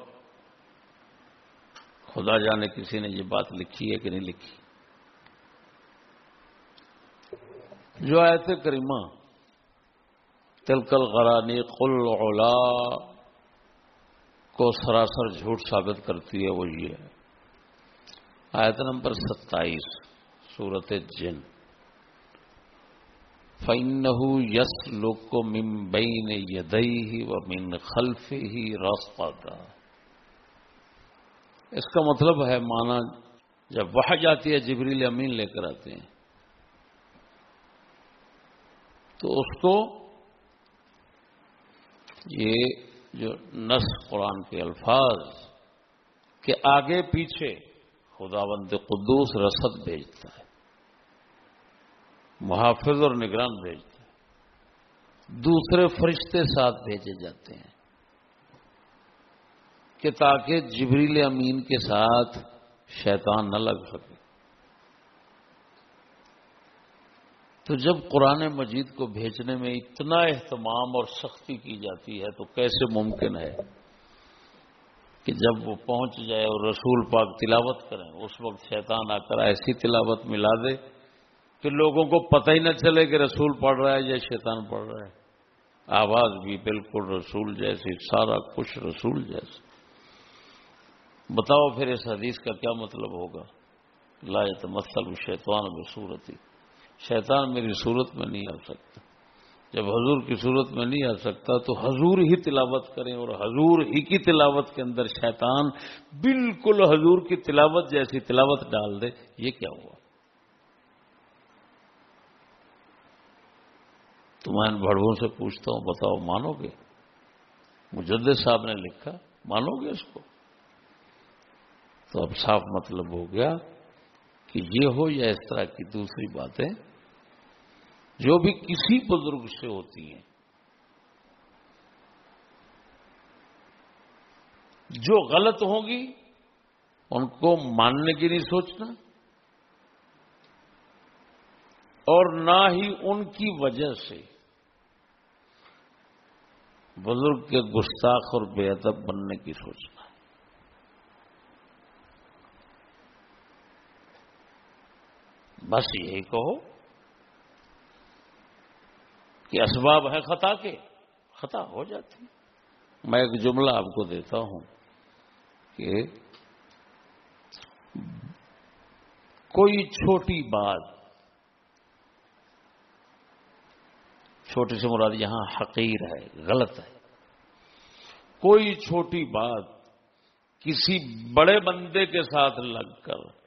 خدا جانے کسی نے یہ بات لکھی ہے کہ نہیں لکھی۔ جو آیت کریمہ تلکل غرانی قل اولا کو سراسر جھوٹ ثابت کرتی ہے، وہ یہ ہے۔ آیت نمبر ستائیس سورت جن۔ فَإِنَّهُ يَسْلُكُ مِن بَيْنِ يَدَيْهِ وَمِن خَلْفِهِ رَصَدًا۔ اس کا مطلب ہے مانا جب وہ جاتی ہے، جبریل امین لے کر آتے ہیں۔ تو اس کو یہ جو نس قرآن کے الفاظ کے آگے پیچھے خدا بند قدوس رسد بھیجتا ہے۔ محافظ اور نگران بھیجتے ہیں۔ دوسرے فرشتے ساتھ بھیجے جاتے ہیں کہ تاکہ جبریل امین کے ساتھ شیطان نہ لگ سکے۔ تو جب قرآن مجید کو بھیجنے میں اتنا اہتمام اور سختی کی جاتی ہے تو کیسے ممکن ہے کہ جب وہ پہنچ جائے اور رسول پاک تلاوت کریں، اس وقت شیطان آ کر ایسی تلاوت ملا دے کہ لوگوں کو پتہ ہی نہ چلے کہ رسول پڑھ رہا ہے یا شیطان پڑھ رہا ہے۔ آواز بھی بالکل رسول جیسی، سارا کچھ رسول جیسا۔ بتاؤ پھر اس حدیث کا کیا مطلب ہوگا؟ لا مسل شیطان میں صورت شیطان میری صورت میں نہیں آ سکتا۔ جب حضور کی صورت میں نہیں آ سکتا تو حضور ہی تلاوت کریں اور حضور ہی کی تلاوت کے اندر شیطان بالکل حضور کی تلاوت جیسی تلاوت ڈال دے۔ یہ کیا ہوا؟ تو میں ان بڑوں سے پوچھتا ہوں، بتاؤ، مانو گے؟ مجدد صاحب نے لکھا، مانو گے اس کو؟ تو اب صاف مطلب ہو گیا کہ یہ ہو یا اس طرح کی دوسری باتیں، جو بھی کسی بزرگ سے ہوتی ہیں۔ جو غلط ہوگی ان کو ماننے کی نہیں سوچنا، اور نہ ہی ان کی وجہ سے۔ بزرگ کے گستاخ اور بے ادب بننے کی سوچنا بس یہی کہو کہ اسباب ہے خطا کے۔ خطا ہو جاتی۔ میں ایک جملہ آپ کو دیتا ہوں کہ کوئی چھوٹی بات چھوٹی سے مراد یہاں حقیر ہے، غلط ہے۔ کوئی چھوٹی بات کسی بڑے بندے کے ساتھ لگ کر،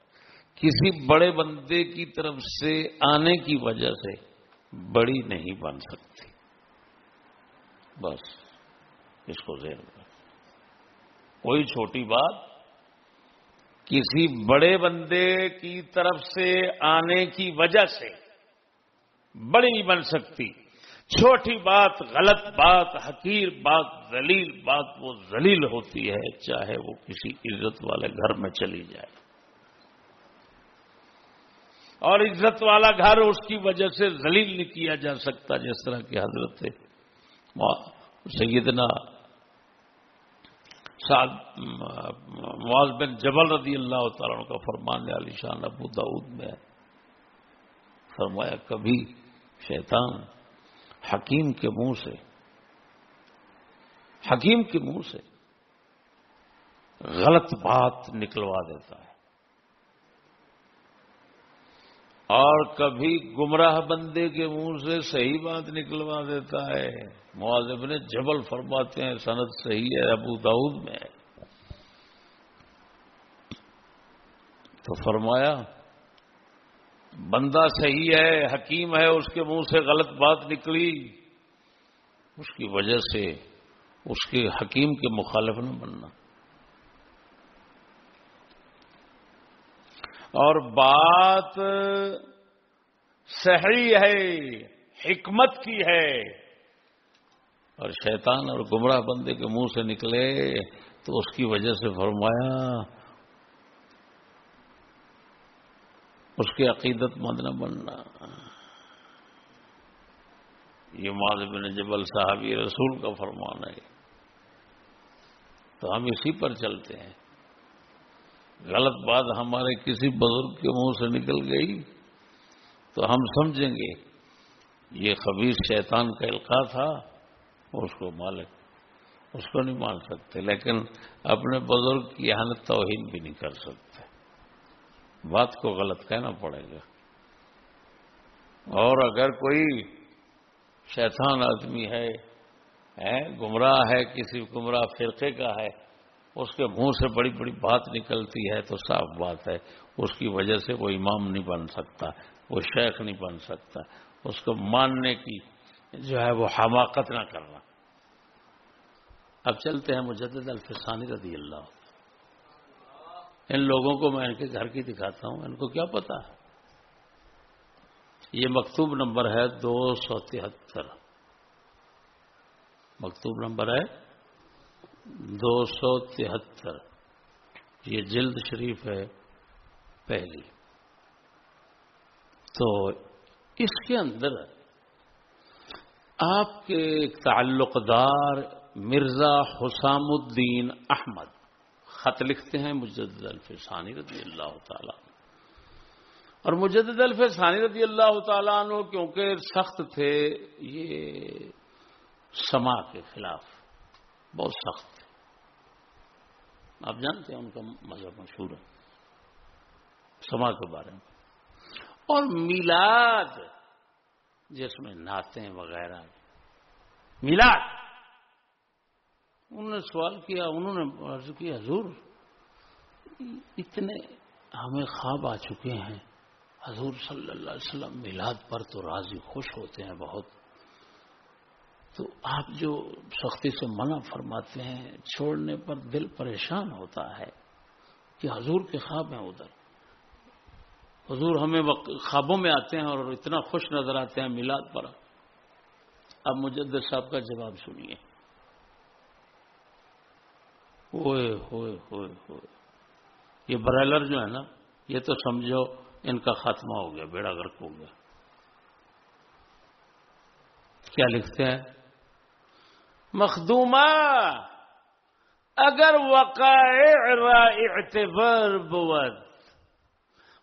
کسی بڑے بندے کی طرف سے آنے کی وجہ سے بڑی نہیں بن سکتی۔ بس، اس کو ذہن میں کوئی چھوٹی بات کسی بڑے بندے کی طرف سے آنے کی وجہ سے بڑی نہیں بن سکتی۔ چھوٹی بات، غلط بات، حقیر بات، ذلیل بات وہ ذلیل ہوتی ہے، چاہے وہ کسی عزت والے گھر میں چلی جائے۔ اور عزت والا گھر اس کی وجہ سے ذلیل نہیں کیا جا سکتا، جس طرح کی حضرت سیدنا معاذ بن جبل رضی اللہ تعالیٰ کا فرمان علی شان ابو داود میں فرمایا، کبھی شیطان حکیم کے منہ سے، حکیم کے منہ سے غلط بات نکلوا دیتا ہے۔ اور کبھی گمراہ بندے کے منہ سے صحیح بات نکلوا دیتا ہے۔ معذب نے جبل فرماتے ہیں، سند صحیح ہے ابو داود میں۔ تو فرمایا بندہ صحیح ہے، حکیم ہے، اس کے منہ سے غلط بات نکلی، اس کی وجہ سے اس کے حکیم کے مخالف نہ بننا۔ اور بات صحیح ہے، حکمت کی ہے۔ اور شیطان اور گمراہ بندے کے منہ سے نکلے تو اس کی وجہ سے فرمایا اس کی عقیدت مند نہ بننا۔ یہ بن جبل صاحب یہ رسول کا فرمان ہے۔ تو ہم اسی پر چلتے ہیں۔ غلط بات ہمارے کسی بزرگ کے منہ سے نکل گئی تو ہم سمجھیں گے، یہ خبیر شیطان کا القاع تھا، اس کو مالک، اس کو نہیں مان سکتے، لیکن اپنے بزرگ کی یہاں توہین بھی نہیں کر سکتے۔ بات کو غلط کہنا پڑے گا۔ اور اگر کوئی شیطان آدمی ہے گمراہ ہے، کسی گمراہ فرقے کا ہے، اس کے منہ سے بڑی بڑی بات نکلتی ہے تو صاف بات ہے۔ اس کی وجہ سے وہ امام نہیں بن سکتا، وہ شیخ نہیں بن سکتا۔ اس کو ماننے کی جو ہے وہ حماقت نہ کرنا۔ اب چلتے ہیں مجدد الفسانی رضی اللہ ان لوگوں کو میں ان کے گھر کی دکھاتا ہوں، ان کو کیا پتا؟ ہے یہ مکتوب نمبر ہے دو سو تہتر۔ مکتوب نمبر ہے دو سو تہتر۔ یہ جلد شریف ہے پہلی۔ تو اس کے اندر آپ کے تعلق دار مرزا حسام الدین احمد خط لکھتے ہیں مجد الفسانی رضی اللہ تعالیٰ اور مجد الفسانی رضی اللہ تعالیٰ عنہ کیونکہ سخت تھے، یہ سما کے خلاف بہت سخت آپ جانتے ہیں ان کا مذہب مشہور ہے، سما کے بارے میں۔ اور میلاد، جس میں نعتیں وغیرہ۔ میلاد۔ انہوں نے سوال کیا، انہوں نے عرض کیا، حضور، اتنے ہمیں خواب آ چکے ہیں۔ حضور صلی اللہ علیہ وسلم میلاد پر تو راضی خوش ہوتے ہیں بہت۔ تو آپ جو سختی سے منع فرماتے ہیں، چھوڑنے پر دل پریشان ہوتا ہے کہ حضور کے خواب ہیں ادھر۔ حضور ہمیں خوابوں میں آتے ہیں اور اتنا خوش نظر آتے ہیں میلاد پر۔ اب مجدد صاحب کا جواب سنیے۔ ہوئے ہوئے ہوئے ہوئے۔ یہ برائلر جو ہے نا، یہ تو سمجھو ان کا خاتمہ ہو گیا، بیڑا گرک ہو گیا۔ کیا لکھتے ہیں؟ مخدومہ، اگر وقائع را اعتبار بود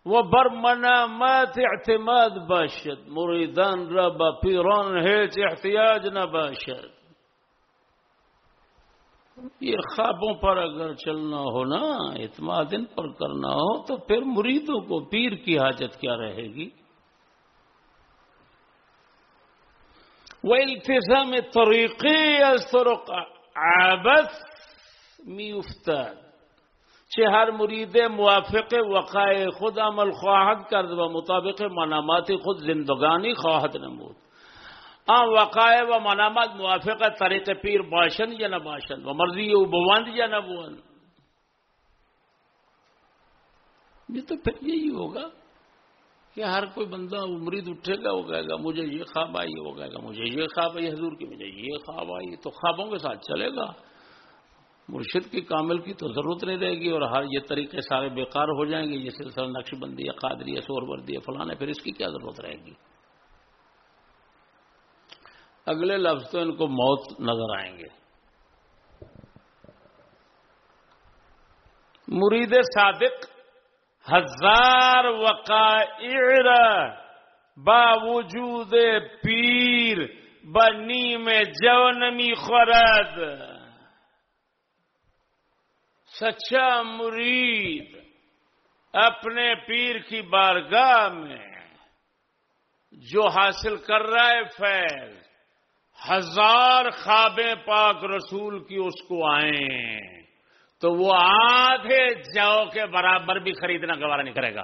و بر منامات اعتماد باشد، مریدان را با پیران هیچ احتیاج نباشد یہ خوابوں پر اگر چلنا ہو نا اعتماد ان پر کرنا ہو، تو پھر مریدوں کو پیر کی حاجت کیا رہے گی؟ وہ التظام طریقی از می افتاد۔ چه هر مرید موافق وقای خود عمل خواهد کرد و مطابق منامات خود زندگانی خواهد نمود۔ آن وقای و منامات موافق طریق پیر باشند یا نباشند و مرضی او بوند یا نبوند یہ تو پھر یہی ہوگا کہ ہر کوئی بندہ مرید اٹھے گا، وہ کہے گا، مجھے یہ خواب آئی، وہ کہے گا، مجھے یہ خواب آئی، حضور کی مجھے یہ خواب آئی۔ تو خوابوں کے ساتھ چلے گا۔ مرشد کی کامل کی تو ضرورت نہیں رہے گی اور ہر یہ طریقے سارے بیکار ہو جائیں گے، یہ سلسلہ نقش بندی ہے قادری، سور وردی ہے پھر اس کی کیا ضرورت رہے گی؟ اگلے لفظ تو ان کو موت نظر آئیں گے۔ مرید صادق ہزار وقائر باوجود پیر بنی میں جو نمی خورد سچا مرید اپنے پیر کی بارگاہ میں جو حاصل کر رہا ہے فیض۔ ہزار خوابیں پاک رسول کی اس کو آئیں تو وہ آدھے جو کے برابر بھی خریدنا گوارا نہیں کرے گا۔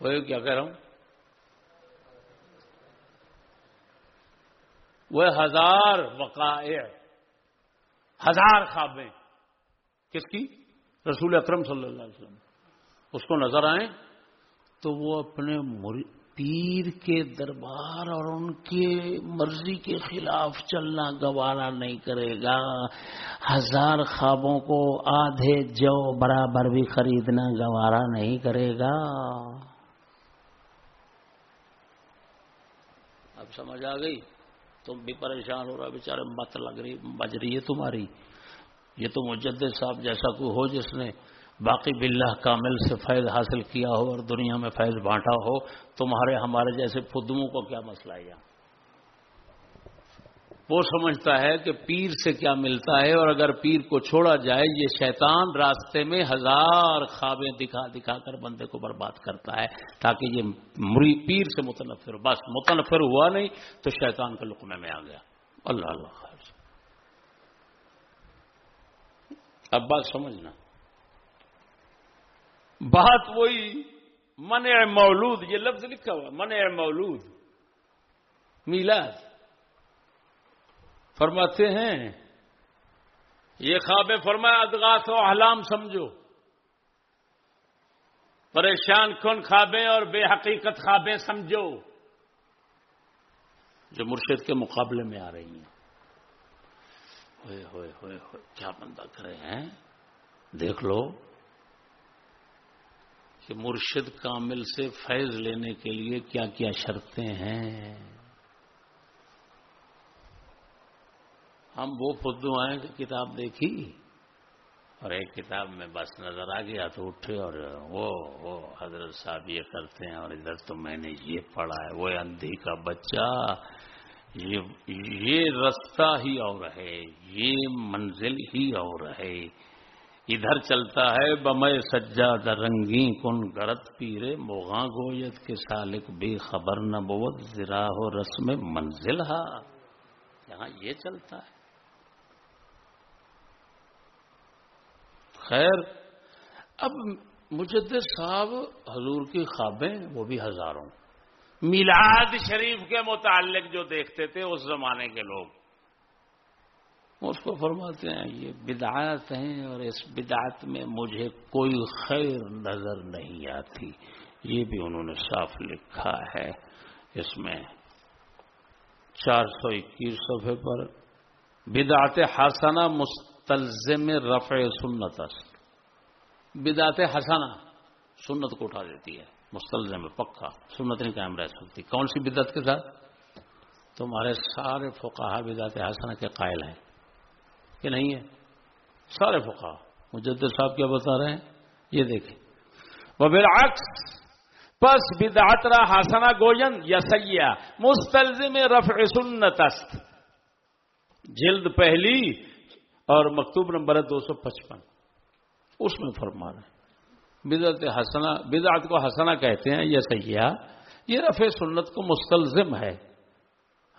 وہ کیا کہہ رہا ہوں؟ وہ ہزار وقائع، ہزار خوابیں۔ کس کی؟ رسول اکرم صلی اللہ علیہ وسلم۔ اس کو نظر آئیں تو وہ اپنے پیر کے دربار اور ان کے مرضی کے خلاف چلنا گوارا نہیں کرے گا۔ ہزار خوابوں کو آدھے جو برابر بھی خریدنا گوارا نہیں کرے گا۔ اب سمجھ آ گئی؟ تم بھی پریشان ہو رہا بیچارے، مت لگ رہی بج رہی ہے تمہاری۔ یہ تو مجدد صاحب جیسا کوئی ہو جس نے باقی باللہ کامل سے فیض حاصل کیا ہو اور دنیا میں فیض بانٹا ہو، تمہارے ہمارے جیسے فدموں کو کیا مسئلہ ہے وہ سمجھتا ہے کہ پیر سے کیا ملتا ہے اور اگر پیر کو چھوڑا جائے، یہ شیطان راستے میں ہزار خوابیں دکھا دکھا کر بندے کو برباد کرتا ہے تاکہ یہ مری پیر سے متنفر ہو۔ بس متنفر ہوا نہیں تو شیطان کے لقمے میں آ گیا۔ اللہ اللہ، خیر۔ اب بات سمجھنا۔ بات وہی منع مولود، یہ لفظ لکھا ہوا منع مولود، میلاد۔ فرماتے ہیں، یہ خواب فرمایا، ادغاث و احلام سمجھو۔ پریشان کن خوابیں اور بے حقیقت خوابیں سمجھو۔ جو مرشد کے مقابلے میں آ رہی ہیں۔ ہوئے ہوئے ہوئے ہوئے، کیا بندہ کرے ہیں؟ دیکھ لو۔ کہ مرشد کامل سے فیض لینے کے لیے کیا کیا شرطیں ہیں؟ ہم وہ فدو آئے کہ کتاب دیکھی اور ایک کتاب میں بس نظر آ گیا تو اٹھے اور وہ وہ حضرت صاحب یہ کرتے ہیں اور ادھر تو میں نے یہ پڑھا ہے، وہ اندھی کا بچہ یہ رستہ ہی اور ہے، یہ منزل ہی اور ہے۔ ادھر چلتا ہے، بمے سجا رنگی کن گرت پیرے۔ موغاں گویت کے سالک بھی خبر نہ بوت زرا ہو رسم منزل ہا۔ یہاں یہ چلتا ہے۔ خیر، اب مجدد صاحب حضور کی خوابیں وہ بھی ہزاروں۔ میلاد شریف کے متعلق جو دیکھتے تھے، اس زمانے کے لوگ۔ اس کو فرماتے ہیں، یہ بدعات ہیں اور اس بدعت میں مجھے کوئی خیر نظر نہیں آتی۔ یہ بھی انہوں نے صاف لکھا ہے۔ اس میں چار سو اکیس صفحے پر بدعت حسنہ مستلزم رفع سنت است۔ بدعت حسنہ سنت کو اٹھا دیتی ہے، مستلزم پکا، سنت نہیں قائم رہ سکتی۔ کون سی بدعت کے ساتھ؟ تمہارے سارے فقہ بدعت حسنہ کے قائل ہیں۔ کہ نہیں ہے؟ سارے فقہ مجدد صاحب کیا بتا رہے ہیں؟ یہ دیکھیں۔ وہ بالعکس پس بدعت را حسنا گوجن یا سیاح مستلزم رفع سنت است۔ جلد پہلی اور مکتوب نمبر ہے دو سو پچپن۔ اس میں فرما رہے بدعت حسنا بدعت کو حسنا کہتے ہیں یا سیاح یہ رفع سنت کو مستلزم ہے۔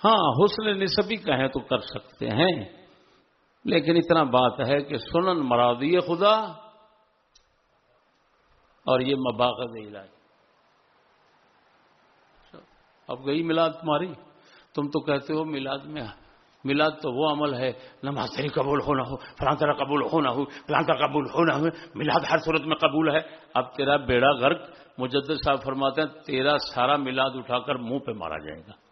ہاں حسن نسبی کہیں تو کر سکتے ہیں۔ لیکن اتنا بات ہے کہ سنن مرادی خدا اور یہ مباغذ علاج۔ اب گئی میلاد تمہاری؟ تم تو کہتے ہو میلاد میں، میلاد تو وہ عمل ہے، نماز تیری قبول ہونا ہو، فلاں طرح قبول ہونا ہو، فلاں طرح قبول ہونا ہو، میلاد ہر صورت میں قبول ہے۔ اب تیرا بیڑا غرق، مجدد صاحب فرماتے ہیں، تیرا سارا میلاد اٹھا کر منہ پہ مارا جائے گا۔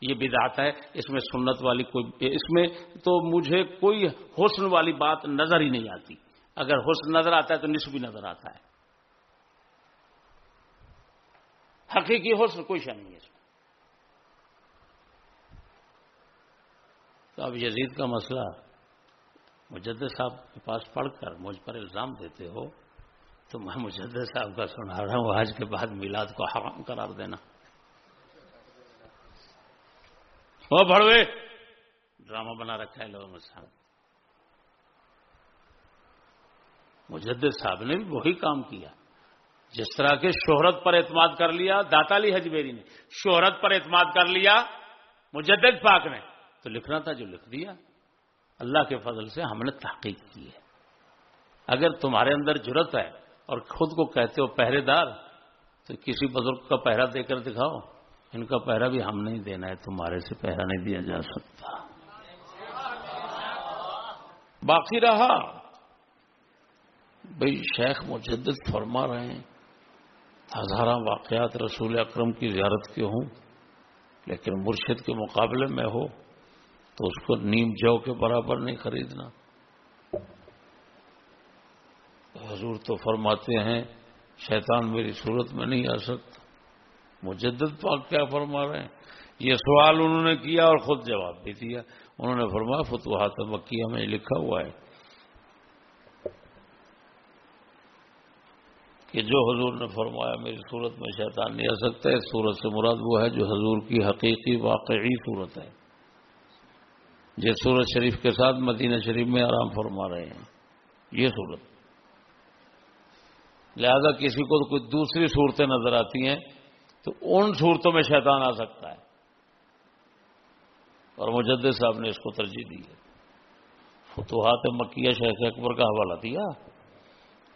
یہ بدعت ہے، اس میں سنت والی کوئی اس میں تو مجھے کوئی حسن والی بات نظر ہی نہیں آتی۔ اگر حسن نظر آتا ہے تو نصف بھی نظر آتا ہے۔ حقیقی حسن کوئی شہ نہیں ہے اس میں۔ تو اب یزید کا مسئلہ، مجدد صاحب کے پاس پڑھ کر مجھ پر الزام دیتے ہو، تو میں مجدد صاحب کا سنا رہا ہوں، آج کے بعد میلاد کو حرام قرار دینا۔ ہاں، وہ بڑوے ڈرامہ بنا رکھا ہے لوگوں میں مجدد صاحب نے بھی وہی کام کیا۔ جس طرح کے شہرت پر اعتماد کر لیا داتالی حجبیری نے۔ شہرت پر اعتماد کر لیا مجدد پاک نے۔ تو لکھنا تھا جو لکھ دیا۔ اللہ کے فضل سے ہم نے تحقیق کی ہے۔ اگر تمہارے اندر جرت ہے اور خود کو کہتے ہو پہرے دار، تو کسی بزرگ کا پہرا دے کر دکھاؤ۔ ان کا پہرا بھی ہم نہیں دینا ہے، تمہارے سے پہرا نہیں دیا جا سکتا۔ باقی رہا۔ بھائی شیخ مجدد فرما رہے ہیں ہزارہ واقعات رسول اکرم کی زیارت کے ہوں، لیکن مرشد کے مقابلے میں ہو تو اس کو نیم جو کے برابر نہیں خریدنا۔ حضور تو فرماتے ہیں، شیطان میری صورت میں نہیں آ سکتا۔ مجدد پاک کیا فرما رہے ہیں؟ یہ سوال انہوں نے کیا اور خود جواب بھی دیا۔ انہوں نے فرمایا، فتوحات مکیہ میں لکھا ہوا ہے کہ جو حضور نے فرمایا، میری صورت میں شیطان نہیں آ سکتا ہے صورت سے مراد وہ ہے جو حضور کی حقیقی واقعی صورت ہے۔ جس سورت شریف کے ساتھ مدینہ شریف میں آرام فرما رہے ہیں۔ یہ صورت۔ لہذا کسی کو کوئی دوسری صورتیں نظر آتی ہیں تو ان صورتوں میں شیطان آ سکتا ہے۔ اور مجدد صاحب نے اس کو ترجیح دی ہے۔ فتوحات مکیہ شیخ اکبر کا حوالہ دیا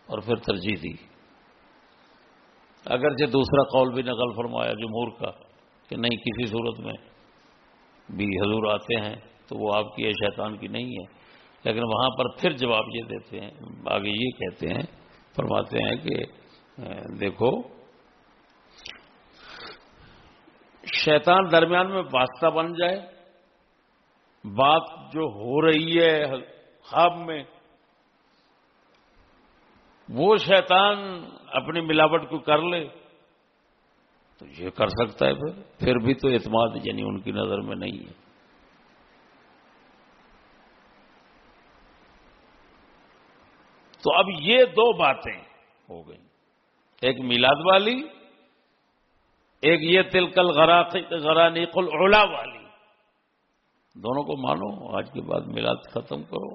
اور پھر ترجیح دی۔ اگرچہ دوسرا قول بھی نقل فرمایا جمہور کا کہ نہیں، کسی صورت میں بھی حضور آتے ہیں تو وہ آپ کی ہے، شیطان کی نہیں ہے۔ لیکن وہاں پر پھر جواب یہ دیتے ہیں، آگے یہ کہتے ہیں، فرماتے ہیں کہ دیکھو شیطان درمیان میں واسطہ بن جائے، بات جو ہو رہی ہے، خواب میں، وہ شیطان اپنی ملاوٹ کو کر لے، تو یہ کر سکتا ہے پھر۔ پھر بھی تو اعتماد یعنی ان کی نظر میں نہیں ہے۔ تو اب یہ دو باتیں ہو گئی ایک میلاد والی ایک یہ تلکل غرانی قل اولا والی۔ دونوں کو مانو، آج کے بعد میلاد ختم کرو۔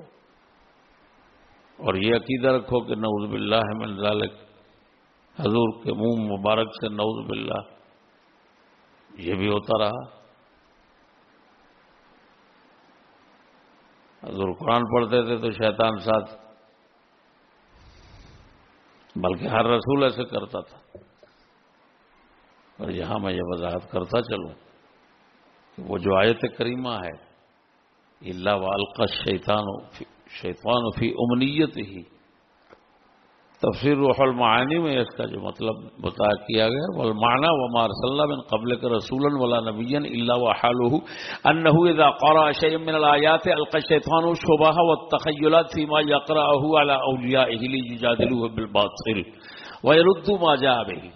اور یہ عقیدہ رکھو کہ نعوذ باللہ من ذالک۔ حضور کے منہ مبارک سے نعوذ باللہ۔ یہ بھی ہوتا رہا۔ حضور قرآن پڑھتے تھے تو شیطان ساتھ، بلکہ ہر رسول ایسے کرتا تھا۔ اور یہاں میں یہ وضاحت کرتا چلوں کہ وہ جو آیت کریمہ ہے اللہ والقا شیطان شیطان فی امنیت ہی تفسیر روح المعانی میں اس کا جو مطلب بتا کیا گیا، والمعنى وما ارسلنا من قبلك رسولا ولا نبيا الا وحاله انه اذا قرأ شيء من الايات القى الشيطان الشبهه والتخيلات فيما يقرأه على اوليائه ليجادلوه بالباطل ويردوا ما جاء به۔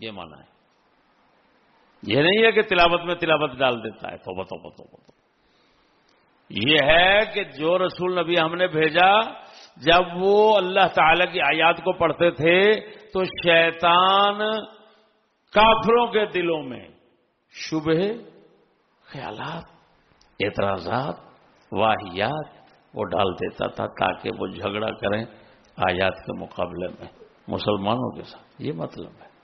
یہ معنی ہے۔ یہ نہیں ہے کہ تلاوت میں تلاوت ڈال دیتا ہے، توبہ توبہ توبہ توبہ۔ یہ ہے کہ جو رسول نبی ہم نے بھیجا، جب وہ اللہ تعالی کی آیات کو پڑھتے تھے، تو شیطان کافروں کے دلوں میں شبہ، خیالات، اعتراضات واحیات وہ ڈال دیتا تھا تاکہ وہ جھگڑا کریں آیات کے مقابلے میں مسلمانوں کے ساتھ۔ یہ مطلب ہے۔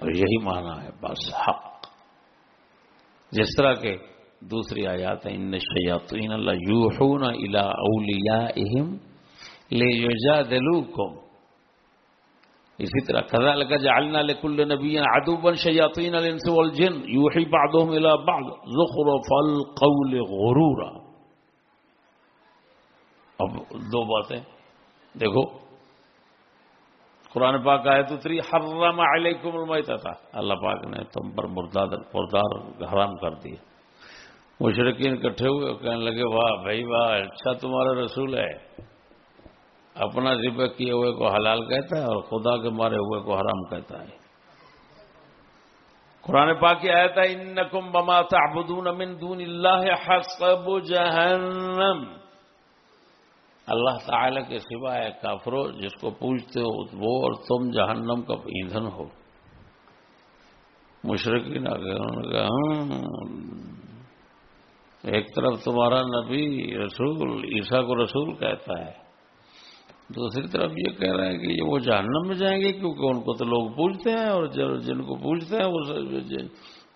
اور یہی معنی ہے بس حق۔ جس طرح کے دوسری آیات ان شیاطین اللہ یوحون الى اولیائہم لیجادلوکم اسی طرح، کذالک جعلنا لکل نبی عدوبا شیاطین الانس والجن یوحی بعضهم الى بعض زخرف القول غرورا۔ اب دو باتیں، دیکھو قرآن پاک آئے تو تری حرم علیکم المیتہ تھا۔ اللہ پاک نے تم پر مردار مردار حرام کر دیا۔ مشرقین اکٹھے ہوئے کہنے لگے، واہ بھائی، واہ اچھا تمہارا رسول ہے۔ اپنا ذبح کیے ہوئے کو حلال کہتا ہے اور خدا کے مارے ہوئے کو حرام کہتا ہے۔ قرآن پاک کی آیا تھا ان کم بما تعبدون من دون اللہ حسب جہنم۔ اللہ تعالی کے سوائے کافرو، جس کو پوچھتے ہو، وہ اور تم جہنم کا ایندھن ہو۔ مشرقین آ گئے ایک طرف تمہارا نبی رسول، عیسیٰ کو رسول کہتا ہے، دوسری طرف یہ کہہ رہے ہیں کہ یہ وہ جہنم میں جائیں گے، کیونکہ ان کو تو لوگ پوچھتے ہیں اور جن کو پوچھتے ہیں،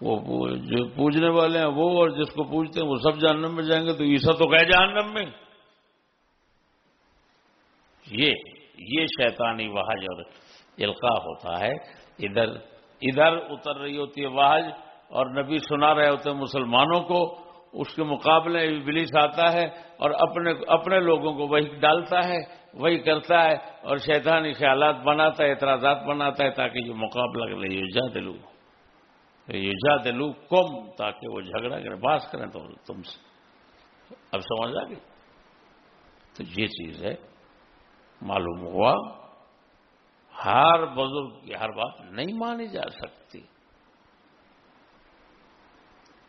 وہ وہ جو پوجنے والے ہیں، وہ اور جس کو پوچھتے ہیں، وہ سب جہنم میں جائیں گے، تو عیسیٰ تو کہ جہنم میں۔ یہ یہ شیطانی وحج اور القاع ہوتا ہے۔ ادھر ادھر اتر رہی ہوتی ہے وحج اور نبی سنا رہے ہوتے ہیں مسلمانوں کو، اس کے مقابلے ابلیس آتا ہے اور اپنے اپنے لوگوں کو وہی ڈالتا ہے، وہی کرتا ہے اور شیطانی خیالات بناتا ہے، اعتراضات بناتا ہے تاکہ جو مقابلہ کر لے یوجا دلو یوجا دلو کم تاکہ وہ جھگڑا کریں باس کریں تو تم سے۔ اب سمجھ آ گئی؟ تو یہ چیز ہے۔ معلوم ہوا، ہر بزرگ کی ہر بات نہیں مانی جا سکتی۔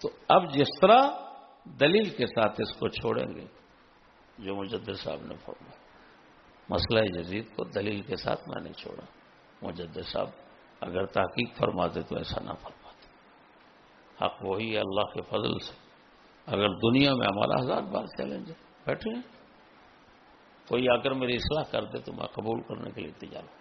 تو اب جس طرح دلیل کے ساتھ اس کو چھوڑیں گے، جو مجدد صاحب نے فرمایا۔ مسئلہ جدید کو دلیل کے ساتھ میں نے چھوڑا۔ مجدد صاحب اگر تحقیق فرماتے تو ایسا نہ فرماتے۔ حق وہی ہے اللہ کے فضل سے۔ اگر دنیا میں ہمارا ہزار بار چیلنج ہے بیٹھے ہیں۔ کوئی آ کر میری اصلاح کر دے تو میں قبول کرنے کے لیے تیار ہوں۔